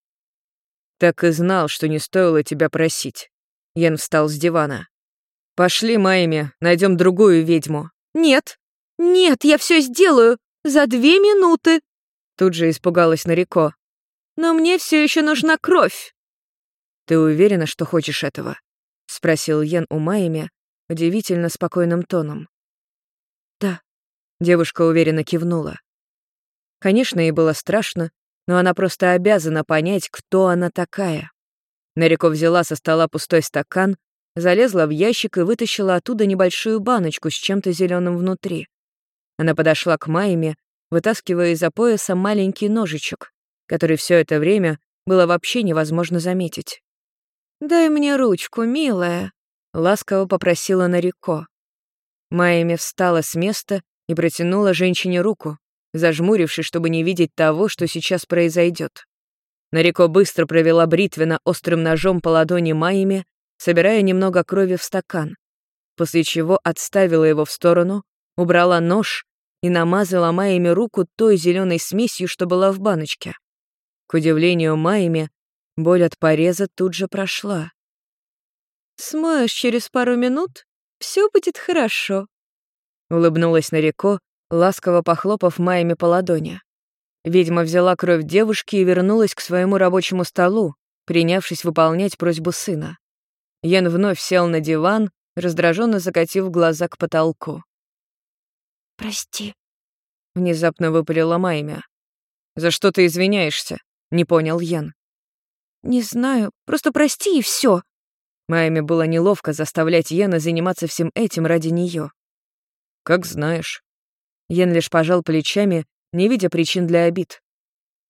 «Так и знал, что не стоило тебя просить». Ян встал с дивана. «Пошли, Майми, найдем другую ведьму».
«Нет, нет, я все сделаю за две минуты!»
Тут же испугалась Нарико.
«Но мне все еще нужна кровь!»
«Ты уверена, что хочешь этого?» — спросил Йен у Майми удивительно спокойным тоном.
«Да», —
девушка уверенно кивнула. Конечно, ей было страшно, но она просто обязана понять, кто она такая. Нарико взяла со стола пустой стакан, залезла в ящик и вытащила оттуда небольшую баночку с чем-то зеленым внутри. Она подошла к Майме, вытаскивая из-за пояса маленький ножичек, который все это время было вообще невозможно заметить.
«Дай мне ручку, милая», — ласково попросила Нарико.
Майми встала с места и протянула женщине руку, зажмурившись, чтобы не видеть того, что сейчас произойдет. Нарико быстро провела бритвенно острым ножом по ладони Майми, собирая немного крови в стакан, после чего отставила его в сторону, убрала нож и намазала Майями руку той зеленой смесью, что была в баночке. К удивлению Майями, боль от пореза тут же прошла.
«Смоешь через пару минут, все будет хорошо», —
улыбнулась Нарико, ласково похлопав Майями по ладони. Ведьма взяла кровь девушки и вернулась к своему рабочему столу, принявшись выполнять просьбу сына. Ян вновь сел на диван, раздраженно закатив глаза к потолку.
«Прости», —
внезапно выпалила Майя. «За что ты извиняешься?» — не понял Ян.
«Не знаю, просто прости и все.
Майме было неловко заставлять Йена заниматься всем этим ради нее. «Как знаешь». Йен лишь пожал плечами, не видя причин для обид.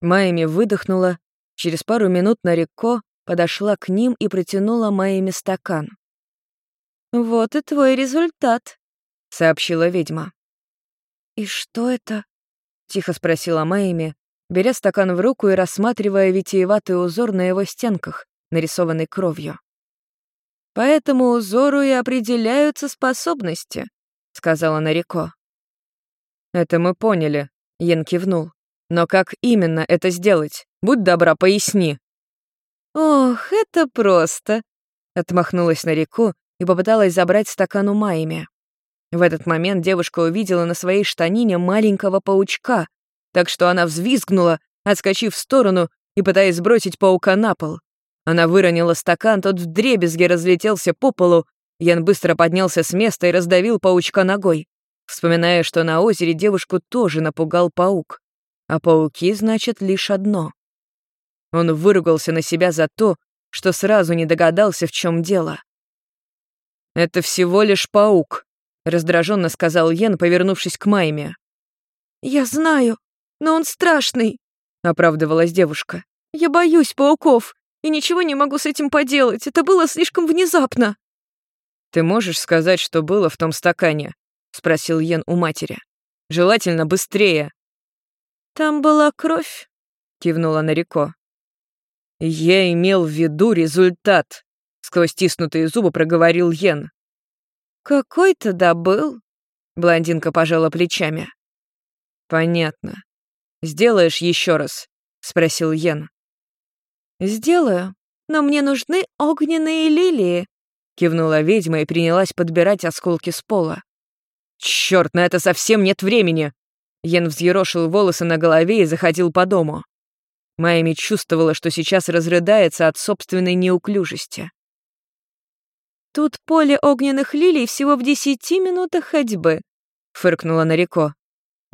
Майме выдохнула, через пару минут Нарико подошла к ним и протянула Майме стакан.
«Вот и твой результат», — сообщила ведьма.
«И что это?» — тихо спросила Майми, беря стакан в руку и рассматривая витиеватый узор на его стенках, нарисованный кровью.
«По этому узору и определяются способности», — сказала Нарико.
«Это мы поняли», — Йен кивнул. Но как именно это сделать? Будь добра, поясни».
«Ох, это просто!» Отмахнулась на реку и попыталась забрать стакан у Майми. В этот момент девушка увидела на своей штанине маленького паучка, так что она взвизгнула, отскочив в сторону и пытаясь сбросить паука на пол. Она выронила стакан, тот вдребезги разлетелся по полу, Ян быстро поднялся с места и раздавил паучка ногой, вспоминая, что на озере девушку тоже напугал паук. А пауки значит лишь одно. Он выругался на себя за то, что сразу не догадался, в чем дело. «Это всего лишь паук», — раздраженно сказал Йен, повернувшись к Майме.
«Я знаю, но он страшный», — оправдывалась девушка. «Я боюсь пауков и ничего не могу с этим поделать. Это было слишком внезапно».
«Ты можешь сказать, что было в том стакане?» — спросил Йен у матери. «Желательно быстрее».
«Там была кровь», — кивнула Нарико.
«Я имел в виду результат», — сквозь стиснутые зубы проговорил Йен.
«Какой-то добыл», — блондинка пожала плечами.
«Понятно. Сделаешь еще раз?» — спросил Йен.
«Сделаю, но мне нужны огненные лилии», — кивнула ведьма и принялась подбирать осколки с пола.
«Чёрт, на это совсем нет времени!» Йен взъерошил волосы на голове и заходил по дому. Майми чувствовала, что сейчас разрыдается от собственной неуклюжести.
«Тут поле огненных лилий всего в десяти минутах ходьбы», — фыркнула Нарико.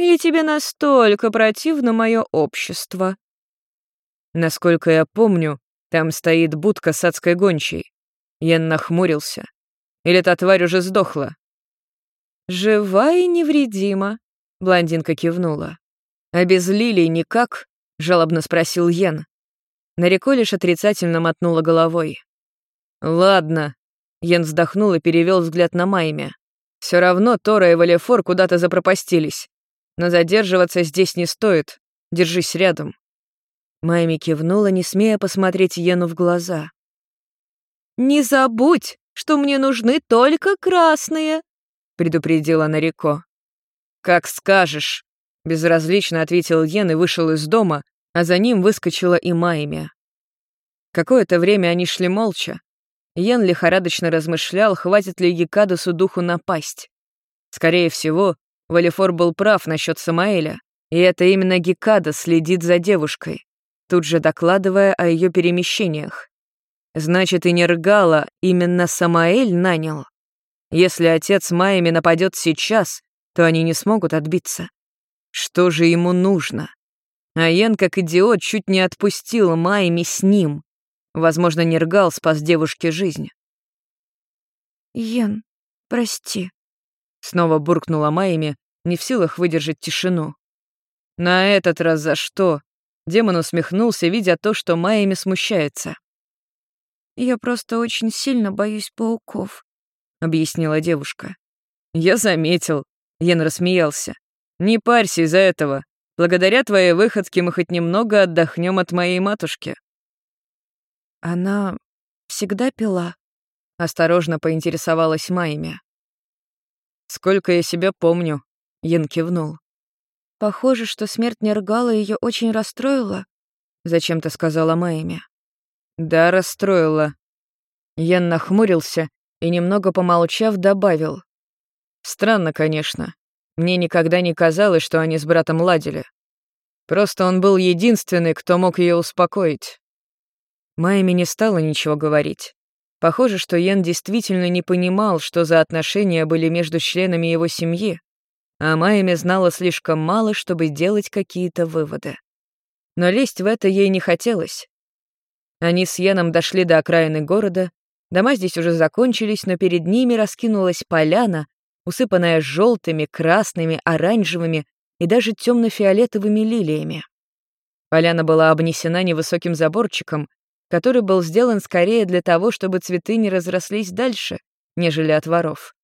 «Или тебе настолько противно мое общество?»
Насколько я помню, там стоит будка с адской гончей. Ян нахмурился. Или та тварь уже сдохла?
«Жива и невредима», — блондинка кивнула.
«А без лилий никак?» — жалобно спросил Йен. Нареко лишь отрицательно мотнула головой. «Ладно». Йен вздохнул и перевел взгляд на Майме. Все равно Тора и Валефор куда-то запропастились. Но задерживаться здесь не стоит. Держись рядом». Майми кивнула, не смея посмотреть Йену в глаза.
«Не забудь, что мне нужны только красные», — предупредила Нареко.
«Как скажешь», Безразлично ответил Йен и вышел из дома, а за ним выскочила и Майми. Какое-то время они шли молча. Йен лихорадочно размышлял, хватит ли Гекадасу духу напасть. Скорее всего, Валифор был прав насчет Самаэля, и это именно Гекада следит за девушкой, тут же докладывая о ее перемещениях. Значит, и Нергала именно Самаэль нанял. Если отец Майами нападет сейчас, то они не смогут отбиться. Что же ему нужно? А Йен, как идиот, чуть не отпустил Майми с ним. Возможно, Нергал спас девушке жизнь.
«Йен, прости», —
снова буркнула Майми, не в силах выдержать тишину. «На этот раз за что?» Демон усмехнулся, видя то, что Майми смущается.
«Я просто очень сильно боюсь пауков», — объяснила девушка.
«Я заметил», — Йен рассмеялся. Не парься из-за этого. Благодаря твоей выходке мы хоть немного отдохнем от моей матушки».
«Она всегда пила?»
— осторожно поинтересовалась Майми. «Сколько я себя помню», — Ян кивнул.
«Похоже, что смерть Нергала ее очень расстроила», — зачем-то сказала Майми.
«Да, расстроила». Ян нахмурился и, немного помолчав, добавил. «Странно, конечно. Мне никогда не казалось, что они с братом ладили. Просто он был единственный, кто мог ее успокоить. Майми не стала ничего говорить. Похоже, что Йен действительно не понимал, что за отношения были между членами его семьи, а Майми знала слишком мало, чтобы делать какие-то выводы. Но лезть в это ей не хотелось. Они с Йеном дошли до окраины города, дома здесь уже закончились, но перед ними раскинулась поляна, усыпанная желтыми, красными, оранжевыми и даже темно-фиолетовыми лилиями. Поляна была обнесена невысоким заборчиком, который был сделан скорее для того, чтобы цветы не разрослись дальше, нежели от воров.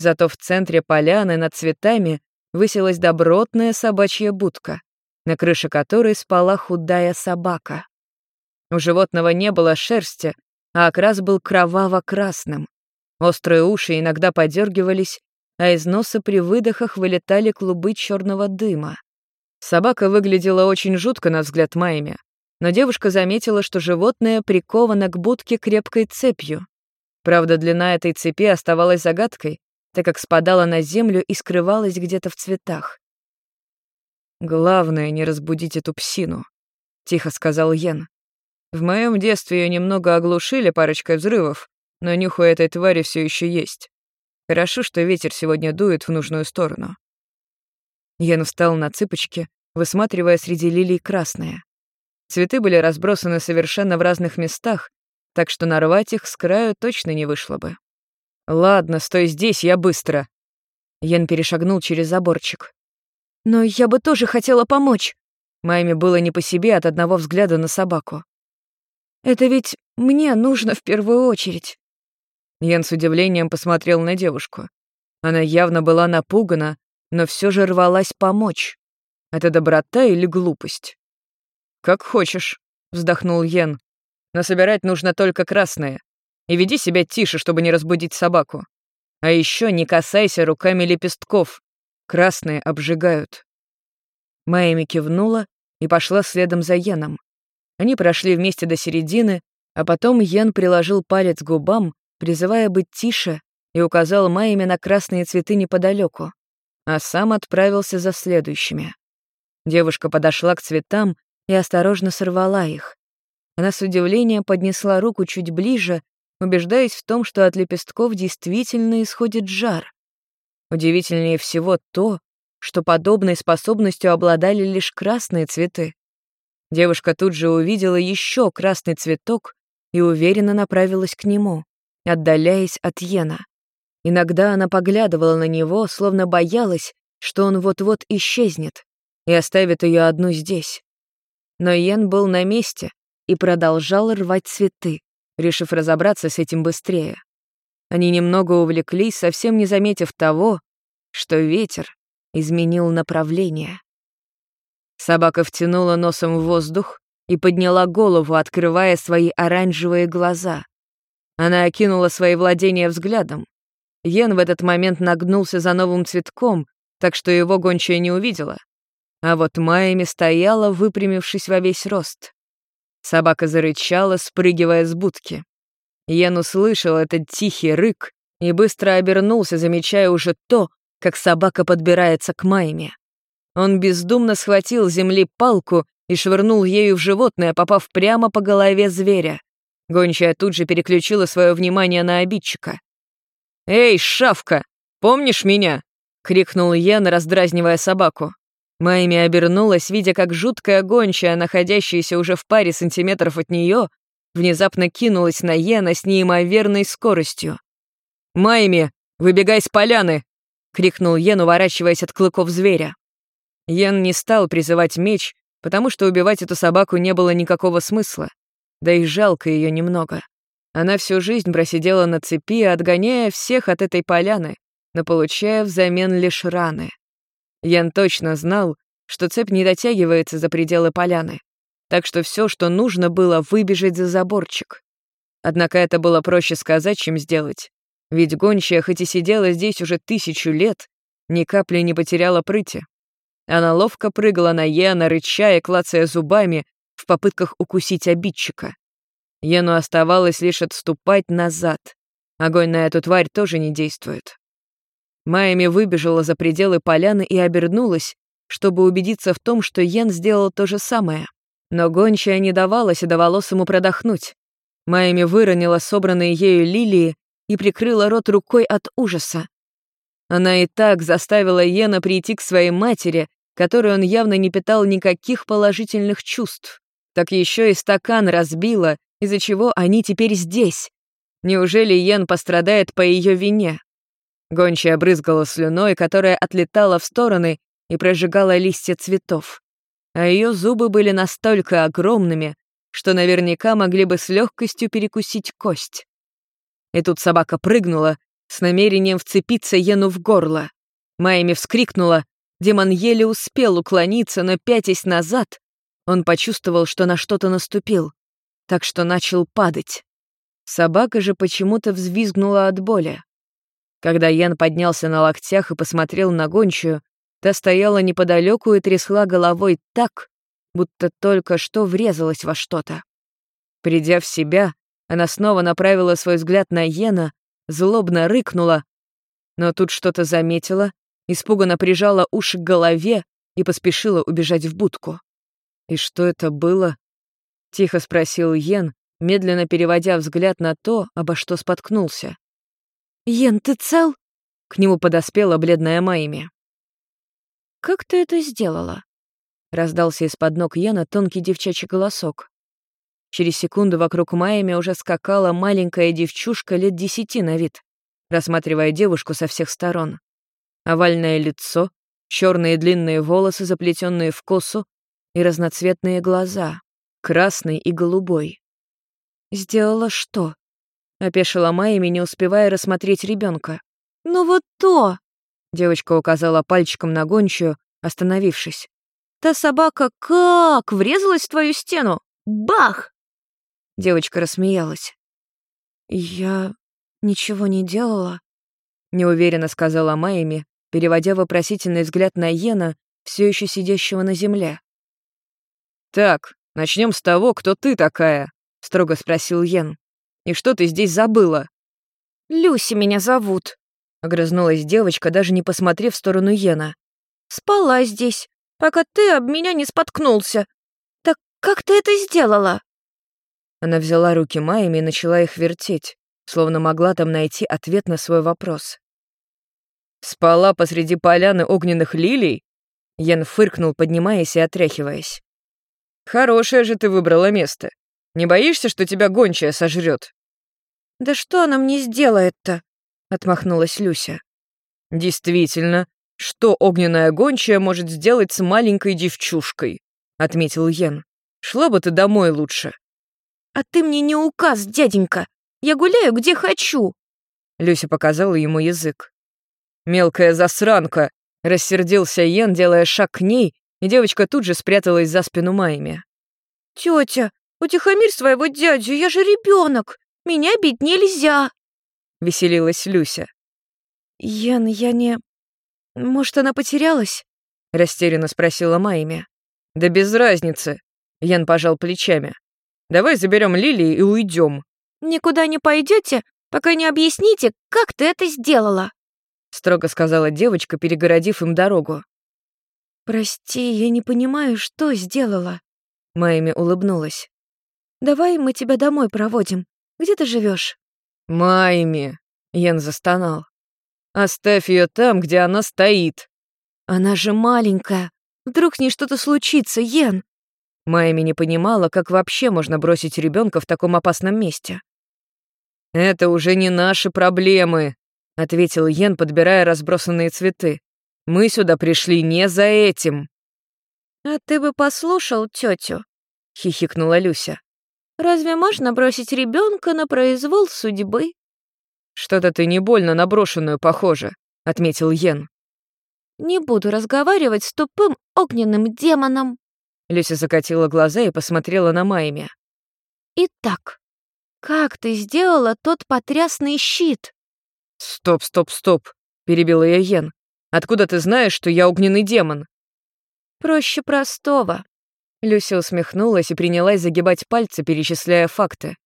Зато в центре поляны над цветами высилась добротная собачья будка, на крыше которой спала худая собака. У животного не было шерсти, а окрас был кроваво-красным. Острые уши иногда подергивались, а из носа при выдохах вылетали клубы черного дыма. Собака выглядела очень жутко на взгляд Майми, но девушка заметила, что животное приковано к будке крепкой цепью. Правда, длина этой цепи оставалась загадкой, так как спадала на землю и скрывалась где-то в цветах. «Главное, не разбудить эту псину», — тихо сказал Йен. «В моем детстве ее немного оглушили парочкой взрывов, но нюх у этой твари все еще есть. Хорошо, что ветер сегодня дует в нужную сторону». Йен встал на цыпочки, высматривая среди лилий красное. Цветы были разбросаны совершенно в разных местах, так что нарвать их с краю точно не вышло бы. «Ладно, стой здесь, я быстро». Йен перешагнул через заборчик.
«Но я бы тоже хотела помочь».
Майме было не по себе от одного взгляда на собаку.
«Это ведь мне нужно в первую очередь».
Йен с удивлением посмотрел на девушку. Она явно была напугана, но все же рвалась помочь. Это доброта или глупость? «Как хочешь», — вздохнул Йен. «Но собирать нужно только красное. И веди себя тише, чтобы не разбудить собаку. А еще не касайся руками лепестков. Красные обжигают».
Майами кивнула и пошла следом за Йеном. Они прошли вместе до середины, а потом Йен приложил палец к губам, призывая быть тише, и указал Майами на красные цветы неподалеку, а сам отправился за следующими. Девушка подошла к цветам и осторожно сорвала их. Она с удивлением поднесла руку чуть ближе, убеждаясь в том, что от лепестков действительно исходит жар. Удивительнее всего то, что подобной способностью обладали лишь красные цветы. Девушка тут же увидела еще красный цветок и уверенно направилась к нему, отдаляясь от Йена. Иногда она поглядывала на него, словно боялась, что он вот-вот исчезнет и оставит ее одну здесь. Но Йен был на месте и продолжал рвать цветы, решив разобраться с этим быстрее. Они немного увлеклись, совсем не заметив того, что ветер изменил направление. Собака втянула носом в воздух и подняла голову, открывая свои оранжевые глаза. Она окинула свои владения взглядом. Йен в этот момент нагнулся за новым цветком, так что его гончая не увидела. А вот Майами стояла, выпрямившись во весь рост. Собака зарычала, спрыгивая с будки. Ян услышал этот тихий рык и быстро обернулся, замечая уже то, как собака подбирается к Майме. Он бездумно схватил земли палку и швырнул ею в животное, попав прямо по голове зверя. Гончая тут же переключила свое внимание на обидчика. «Эй, шавка, помнишь меня?» — крикнул Ян, раздразнивая собаку. Майми обернулась, видя, как жуткая гончая, находящаяся уже в паре сантиметров от нее, внезапно кинулась на Йена с неимоверной скоростью. «Майми, выбегай с поляны!» — крикнул Йен, уворачиваясь от клыков зверя. Йен не стал призывать меч, потому что убивать эту собаку не было никакого смысла, да и жалко ее немного. Она всю жизнь просидела на цепи, отгоняя всех от этой поляны, но получая взамен лишь раны. Ян точно знал, что цепь не дотягивается за пределы поляны, так что все, что нужно было, выбежать за заборчик. Однако это было проще сказать, чем сделать. Ведь гончая, хоть и сидела здесь уже тысячу лет, ни капли не потеряла прыти. Она ловко прыгала на Яна, рыча и клацая зубами в попытках укусить обидчика. Яну оставалось лишь отступать назад. Огонь на эту тварь тоже не действует. Майами выбежала за пределы поляны и обернулась, чтобы убедиться в том, что Йен сделал то же самое. Но гончая не давала седоволосому продохнуть. Майами выронила собранные ею лилии и прикрыла рот рукой от ужаса. Она и так заставила Йена прийти к своей матери, которой он явно не питал никаких положительных чувств. Так еще и стакан разбила, из-за чего они теперь здесь. Неужели Йен пострадает по ее вине? Гончая брызгала слюной, которая отлетала в стороны и прожигала листья цветов. А ее зубы были настолько огромными, что наверняка могли бы с легкостью перекусить кость. И тут собака прыгнула с намерением вцепиться Йену в горло. Майми вскрикнула, демон еле успел уклониться, но пятясь назад, он почувствовал, что на что-то наступил, так что начал падать. Собака же почему-то взвизгнула от боли. Когда Ян поднялся на локтях и посмотрел на гончую,
Та стояла неподалеку и трясла головой так, будто только что врезалась во что-то. Придя в себя, она снова направила свой взгляд на Йена, злобно рыкнула, но тут что-то заметила, испуганно прижала уши к голове и поспешила убежать в будку. «И что это было?» — тихо спросил Йен, медленно переводя взгляд на то, обо что споткнулся.
«Йен, ты цел?» — к нему подоспела бледная Майми. «Как ты это сделала?» — раздался из-под ног Йена тонкий девчачий голосок. Через секунду вокруг Майами уже скакала маленькая девчушка лет десяти на вид, рассматривая девушку со всех сторон. Овальное лицо, черные длинные волосы, заплетенные в косу, и разноцветные глаза, красный и голубой. «Сделала что?» — опешила Майями, не успевая рассмотреть ребенка. «Ну вот то!»
— девочка указала пальчиком на гончую, остановившись.
«Та собака как врезалась в твою стену! Бах!»
Девочка рассмеялась.
«Я ничего не делала», —
неуверенно сказала Майями, переводя вопросительный взгляд на Йена, все еще сидящего на земле. «Так, начнем с того, кто ты такая», — строго спросил Йен. «И что ты здесь забыла?»
«Люси меня зовут», — огрызнулась девочка, даже не посмотрев в сторону Йена. «Спала здесь, пока ты об меня не споткнулся. Так как ты это сделала?»
Она взяла руки Майями и начала их вертеть, словно могла там найти ответ на свой вопрос. «Спала посреди поляны огненных лилий?» Ян фыркнул, поднимаясь и отряхиваясь. «Хорошее же ты выбрала место. Не боишься, что тебя гончая сожрет?
«Да что она мне сделает-то?» — отмахнулась Люся.
«Действительно, что огненная гончая может сделать с маленькой девчушкой?» — отметил Йен. «Шла бы ты домой лучше».
«А ты мне не указ, дяденька. Я гуляю, где хочу».
Люся показала ему язык. «Мелкая засранка!» — рассердился Йен, делая шаг к ней, и девочка тут же спряталась за спину Майми.
«Тетя, утихомирь своего дядю, я же ребенок. Меня бить нельзя!»
— веселилась Люся.
«Ян, я не... Может, она потерялась?»
— растерянно спросила Майми. «Да без разницы!» — Ян пожал плечами. «Давай заберем Лилии и уйдем».
«Никуда не пойдете, пока не объясните, как ты это сделала!»
— строго сказала девочка, перегородив им дорогу.
«Прости, я не понимаю, что сделала».
Майми улыбнулась.
«Давай мы тебя домой проводим. Где ты живешь?
«Майми!» — Ян застонал. «Оставь ее там, где она стоит!»
«Она же маленькая. Вдруг с ней что-то случится, Йен?»
Майми не понимала, как вообще можно бросить ребенка в таком опасном месте. «Это уже не наши проблемы», — ответил Йен, подбирая разбросанные цветы. «Мы сюда пришли не за этим».
«А ты бы послушал тетю», — хихикнула Люся. Разве можно бросить ребенка на произвол судьбы?
Что-то ты не больно наброшенную похоже, отметил Йен.
Не буду разговаривать с тупым огненным демоном.
Люся закатила глаза и посмотрела на Майми.
Итак, как ты сделала тот потрясный щит?
Стоп, стоп, стоп, перебила я Йен. Откуда ты знаешь, что я огненный демон?
Проще простого.
Люся усмехнулась и принялась загибать пальцы, перечисляя факты.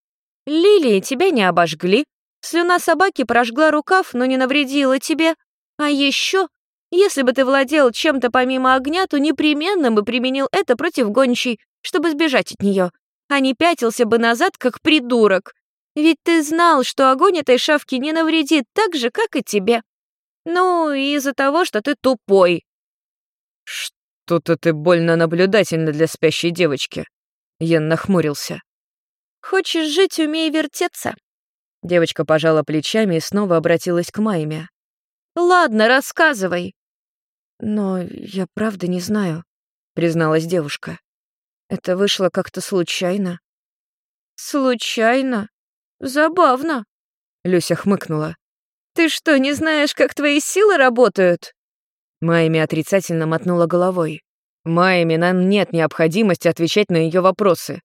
«Лилии тебя не обожгли. Слюна собаки прожгла рукав, но не навредила тебе. А еще, если бы ты владел чем-то помимо огня, то непременно бы применил это против гончей, чтобы сбежать от нее, а не пятился бы назад, как придурок. Ведь ты знал, что огонь этой шавки не навредит так же, как и тебе. Ну, из-за того, что ты тупой».
«Что-то ты больно наблюдательна для спящей девочки», — Йен нахмурился.
«Хочешь жить, умей вертеться».
Девочка пожала плечами и снова обратилась к Майме.
«Ладно, рассказывай».
«Но я правда не знаю», — призналась девушка. «Это вышло как-то случайно».
«Случайно? Забавно», —
Люся хмыкнула.
«Ты что, не знаешь, как твои силы работают?»
Майми отрицательно мотнула головой. «Майми, нам нет необходимости отвечать на ее вопросы».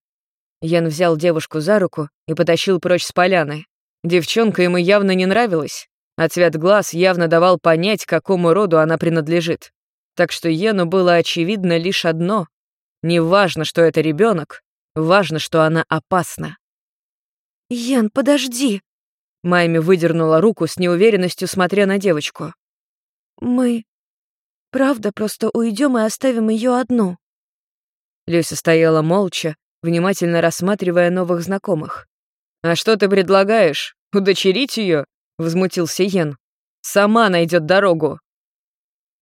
Ян взял девушку за руку и потащил прочь с поляны. Девчонка ему явно не нравилась, а цвет глаз явно давал понять, какому роду она принадлежит.
Так что Йену было очевидно лишь одно. Не важно, что это ребенок, важно, что она опасна.
«Йен, подожди!»
Майми выдернула руку с неуверенностью, смотря на девочку.
«Мы... Правда, просто уйдем и оставим ее одну».
Люся стояла молча, внимательно рассматривая новых знакомых. «А что ты предлагаешь? Удочерить ее? возмутился Йен. «Сама найдет дорогу».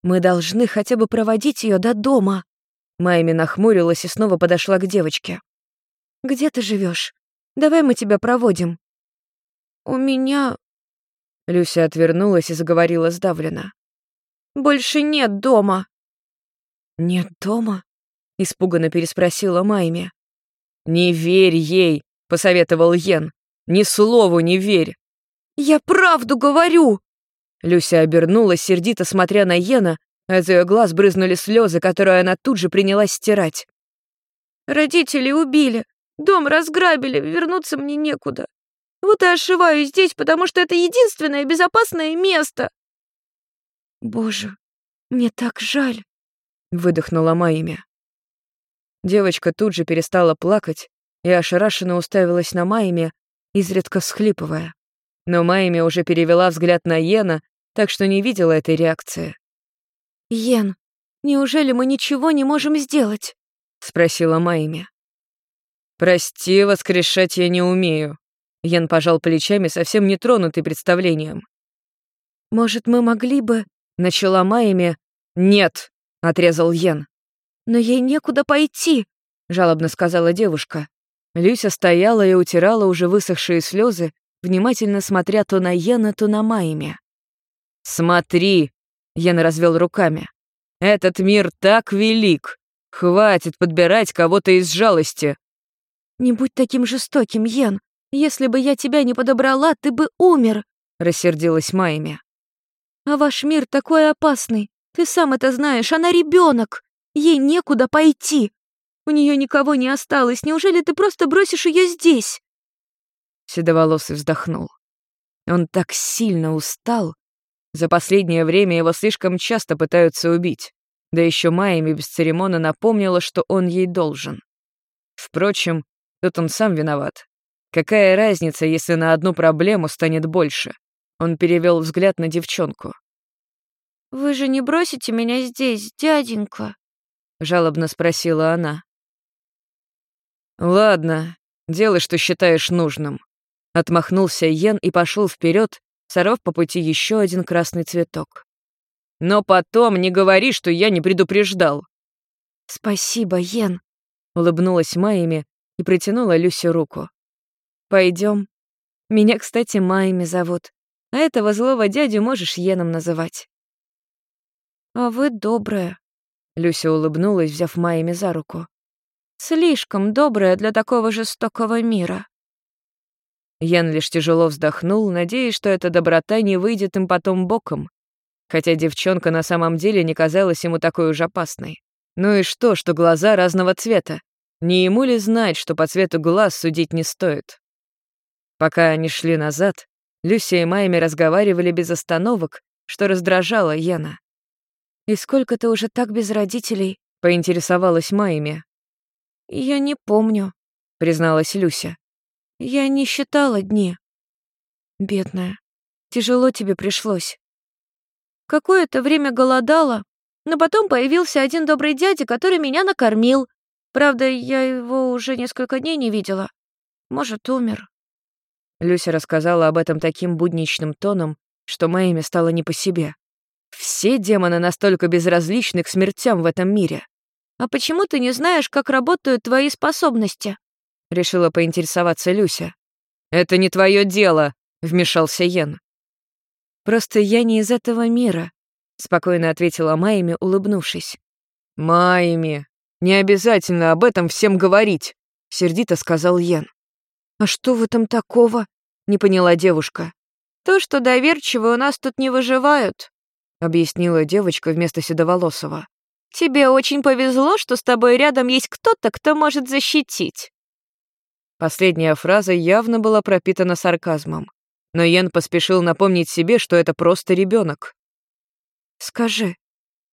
«Мы должны хотя бы проводить ее до дома».
Майми нахмурилась и снова подошла к девочке.
«Где ты живешь? Давай мы тебя проводим».
«У меня...»
Люся отвернулась и заговорила сдавленно.
«Больше нет дома».
«Нет дома?» — испуганно переспросила Майми.
«Не верь ей», — посоветовал Йен. «Ни слову не верь».
«Я правду говорю!»
Люся обернулась, сердито смотря на Йена, а из ее глаз брызнули слезы, которые она тут же принялась стирать.
«Родители убили, дом разграбили, вернуться мне некуда. Вот и ошиваюсь здесь, потому что это единственное безопасное место».
«Боже, мне так жаль», — выдохнула Майя.
Девочка тут же перестала плакать и ошарашенно уставилась на Майме, изредка всхлипывая. Но Майми уже перевела взгляд на Йена, так что не видела этой реакции.
«Йен, неужели мы ничего не можем сделать?»
— спросила Майми. «Прости, воскрешать я не умею». Йен пожал плечами, совсем не тронутый представлением.
«Может, мы могли бы...»
— начала Майми. «Нет», — отрезал Йен.
«Но ей некуда пойти», —
жалобно сказала девушка. Люся стояла и утирала уже высохшие слезы, внимательно смотря то на Йена, то на Майме. «Смотри!» — Йен развел руками. «Этот мир так велик! Хватит подбирать кого-то из жалости!»
«Не будь таким жестоким, Йен! Если бы я тебя не подобрала, ты бы умер!» — рассердилась Майми. «А ваш мир такой опасный! Ты сам это знаешь, она ребенок. Ей некуда пойти. У нее никого не осталось. Неужели ты просто бросишь ее здесь?»
Седоволосый вздохнул. Он так сильно устал. За последнее время его слишком часто пытаются убить. Да еще Майями без церемона напомнила, что он ей должен. Впрочем, тут он сам виноват. Какая разница, если на одну проблему станет больше? Он перевел взгляд на девчонку.
«Вы же не бросите меня здесь, дяденька?»
— жалобно спросила она. «Ладно, делай, что считаешь нужным». Отмахнулся Йен и пошел вперед, сорвав по пути еще один красный цветок. «Но потом не говори, что я не предупреждал».
«Спасибо, Йен», —
улыбнулась Майями и протянула Люсе руку.
Пойдем. Меня, кстати, Майями зовут, а этого злого дядю можешь Йеном называть». «А вы добрая»,
Люся улыбнулась, взяв Майями за руку.
«Слишком добрая для такого жестокого мира».
Ян лишь тяжело вздохнул, надеясь, что эта доброта не выйдет им потом боком. Хотя девчонка на самом деле не казалась ему такой уж опасной. Ну и что, что глаза разного цвета? Не ему ли знать, что по цвету глаз судить не стоит? Пока они шли назад, Люся и Майми разговаривали без остановок, что раздражало Яна.
«И сколько ты уже так без родителей?»
— поинтересовалась Майми.
«Я не помню», —
призналась Люся.
«Я не считала дни». «Бедная, тяжело тебе пришлось».
Какое-то время голодала, но потом появился один добрый дядя, который меня накормил. Правда, я его уже несколько дней не видела. Может, умер.
Люся рассказала об этом таким будничным тоном, что Майме стало не по себе. Все демоны настолько безразличны к смертям в этом мире.
«А почему ты не знаешь, как работают твои способности?»
— решила поинтересоваться Люся. «Это не твое дело», — вмешался Йен.
«Просто я не из этого мира», — спокойно ответила Майми, улыбнувшись.
«Майми, не обязательно об этом всем говорить», — сердито сказал Йен.
«А что в этом такого?» — не поняла девушка.
«То, что доверчивые у нас тут не выживают»,
объяснила девочка вместо Седоволосого.
«Тебе очень повезло, что с тобой рядом есть кто-то, кто может защитить».
Последняя фраза явно была пропитана сарказмом. Но Йен поспешил напомнить себе, что это просто ребенок.
«Скажи,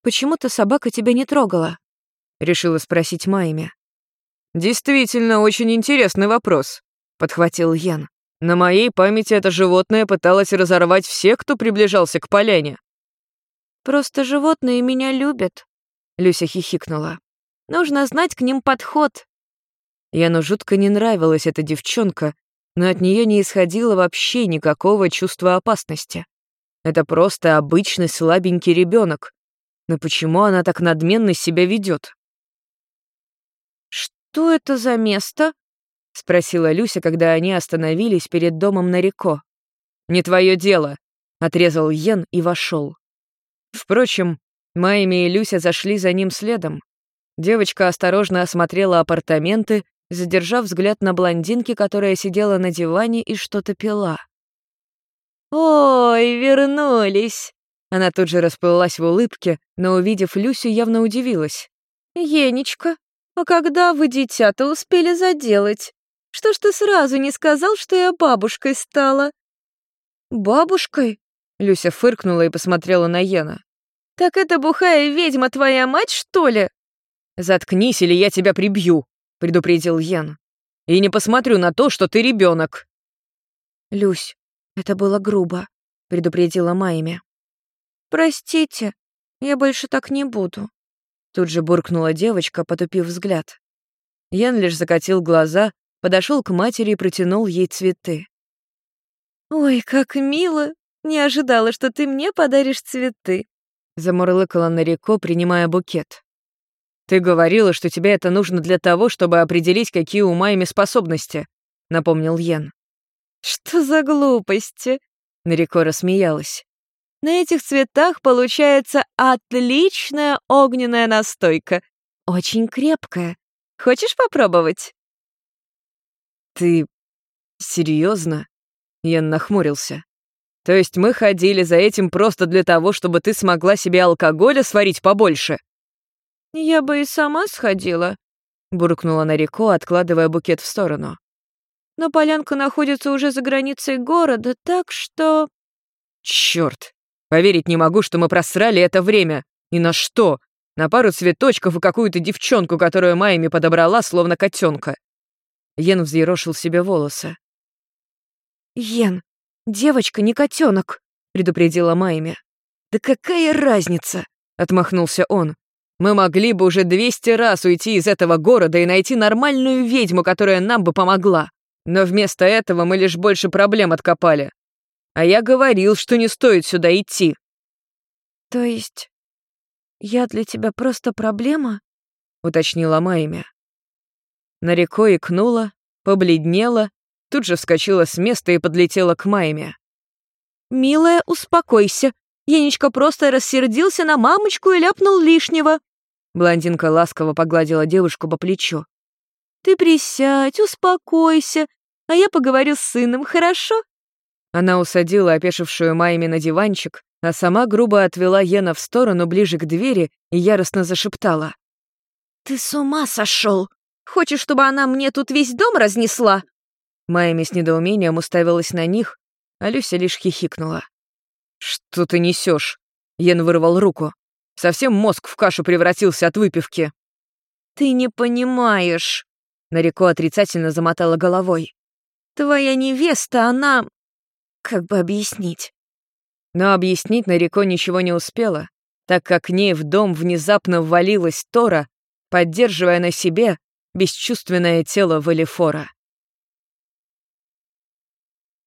почему-то собака тебя не трогала?» — решила спросить Майми.
«Действительно, очень интересный вопрос», — подхватил Ян. «На моей памяти это животное пыталось разорвать всех, кто приближался к поляне».
«Просто животные меня любят», — Люся хихикнула. «Нужно знать к ним подход».
Яну жутко не нравилась эта девчонка, но от нее не исходило вообще никакого чувства опасности. Это просто обычный слабенький ребенок. Но почему она так надменно себя ведет?
«Что это за место?» — спросила Люся, когда они остановились перед домом на реко.
«Не твое дело», — отрезал Йен и вошел. Впрочем, Майми и Люся зашли за ним следом. Девочка осторожно осмотрела апартаменты, задержав взгляд на блондинке, которая сидела на диване и что-то пила.
«Ой, вернулись!»
Она тут же расплылась в улыбке, но, увидев Люсю, явно удивилась.
«Енечка, а когда вы дитя-то успели заделать? Что ж ты сразу не сказал, что я бабушкой стала?»
«Бабушкой?» Люся фыркнула и посмотрела на Йена.
«Так это бухая ведьма твоя мать, что ли?»
«Заткнись, или я тебя прибью», — предупредил Йен. «И не посмотрю на то, что ты ребенок.
«Люсь, это было грубо», — предупредила Майми. «Простите, я больше так не буду», — тут же буркнула девочка, потупив взгляд.
Ян лишь закатил глаза, подошел к матери и протянул ей цветы.
«Ой, как мило! Не ожидала, что ты мне подаришь цветы», —
замурлыкала Нарико, принимая букет. «Ты говорила, что тебе это нужно для того, чтобы определить, какие у Майми способности», — напомнил Йен.
«Что за глупости?»
— Нарико рассмеялась.
«На этих цветах получается отличная огненная настойка. Очень крепкая. Хочешь попробовать?»
«Ты серьезно? Я нахмурился. «То есть мы ходили за этим просто для того, чтобы ты смогла себе алкоголя сварить побольше?»
«Я бы и сама сходила», —
буркнула Нарико, откладывая букет в сторону
но полянка находится уже за границей города, так что...»
«Чёрт! Поверить не могу, что мы просрали это время. И на что? На пару цветочков и какую-то девчонку, которую Майми подобрала, словно котенка. Йен взъерошил себе волосы.
«Йен, девочка не котенок, предупредила Майми.
«Да какая разница?» — отмахнулся он. «Мы могли бы уже двести раз уйти из этого города и найти нормальную ведьму, которая нам бы помогла. Но вместо этого мы лишь больше проблем откопали. А я говорил, что не стоит сюда идти.
То есть я для тебя просто проблема?
Уточнила Майми. Нареко икнула, побледнела, тут же вскочила с места и подлетела к Майме.
«Милая, успокойся. Енечка просто рассердился на мамочку и ляпнул лишнего».
Блондинка ласково погладила девушку по плечу.
«Ты присядь, успокойся, а я поговорю с сыном, хорошо?»
Она усадила опешившую Майми на диванчик, а сама грубо отвела Йена в сторону ближе к двери и яростно зашептала.
«Ты с ума сошел! Хочешь, чтобы она мне тут весь дом разнесла?»
Майми с недоумением уставилась на них, а Люся лишь хихикнула. «Что ты несешь? Йен вырвал руку. Совсем мозг в кашу превратился от выпивки.
«Ты не понимаешь»,
Нареко отрицательно замотала головой.
«Твоя невеста, она... как бы объяснить?»
Но объяснить Нареко ничего не успела, так как к ней в дом внезапно ввалилась Тора, поддерживая на себе бесчувственное тело Валифора.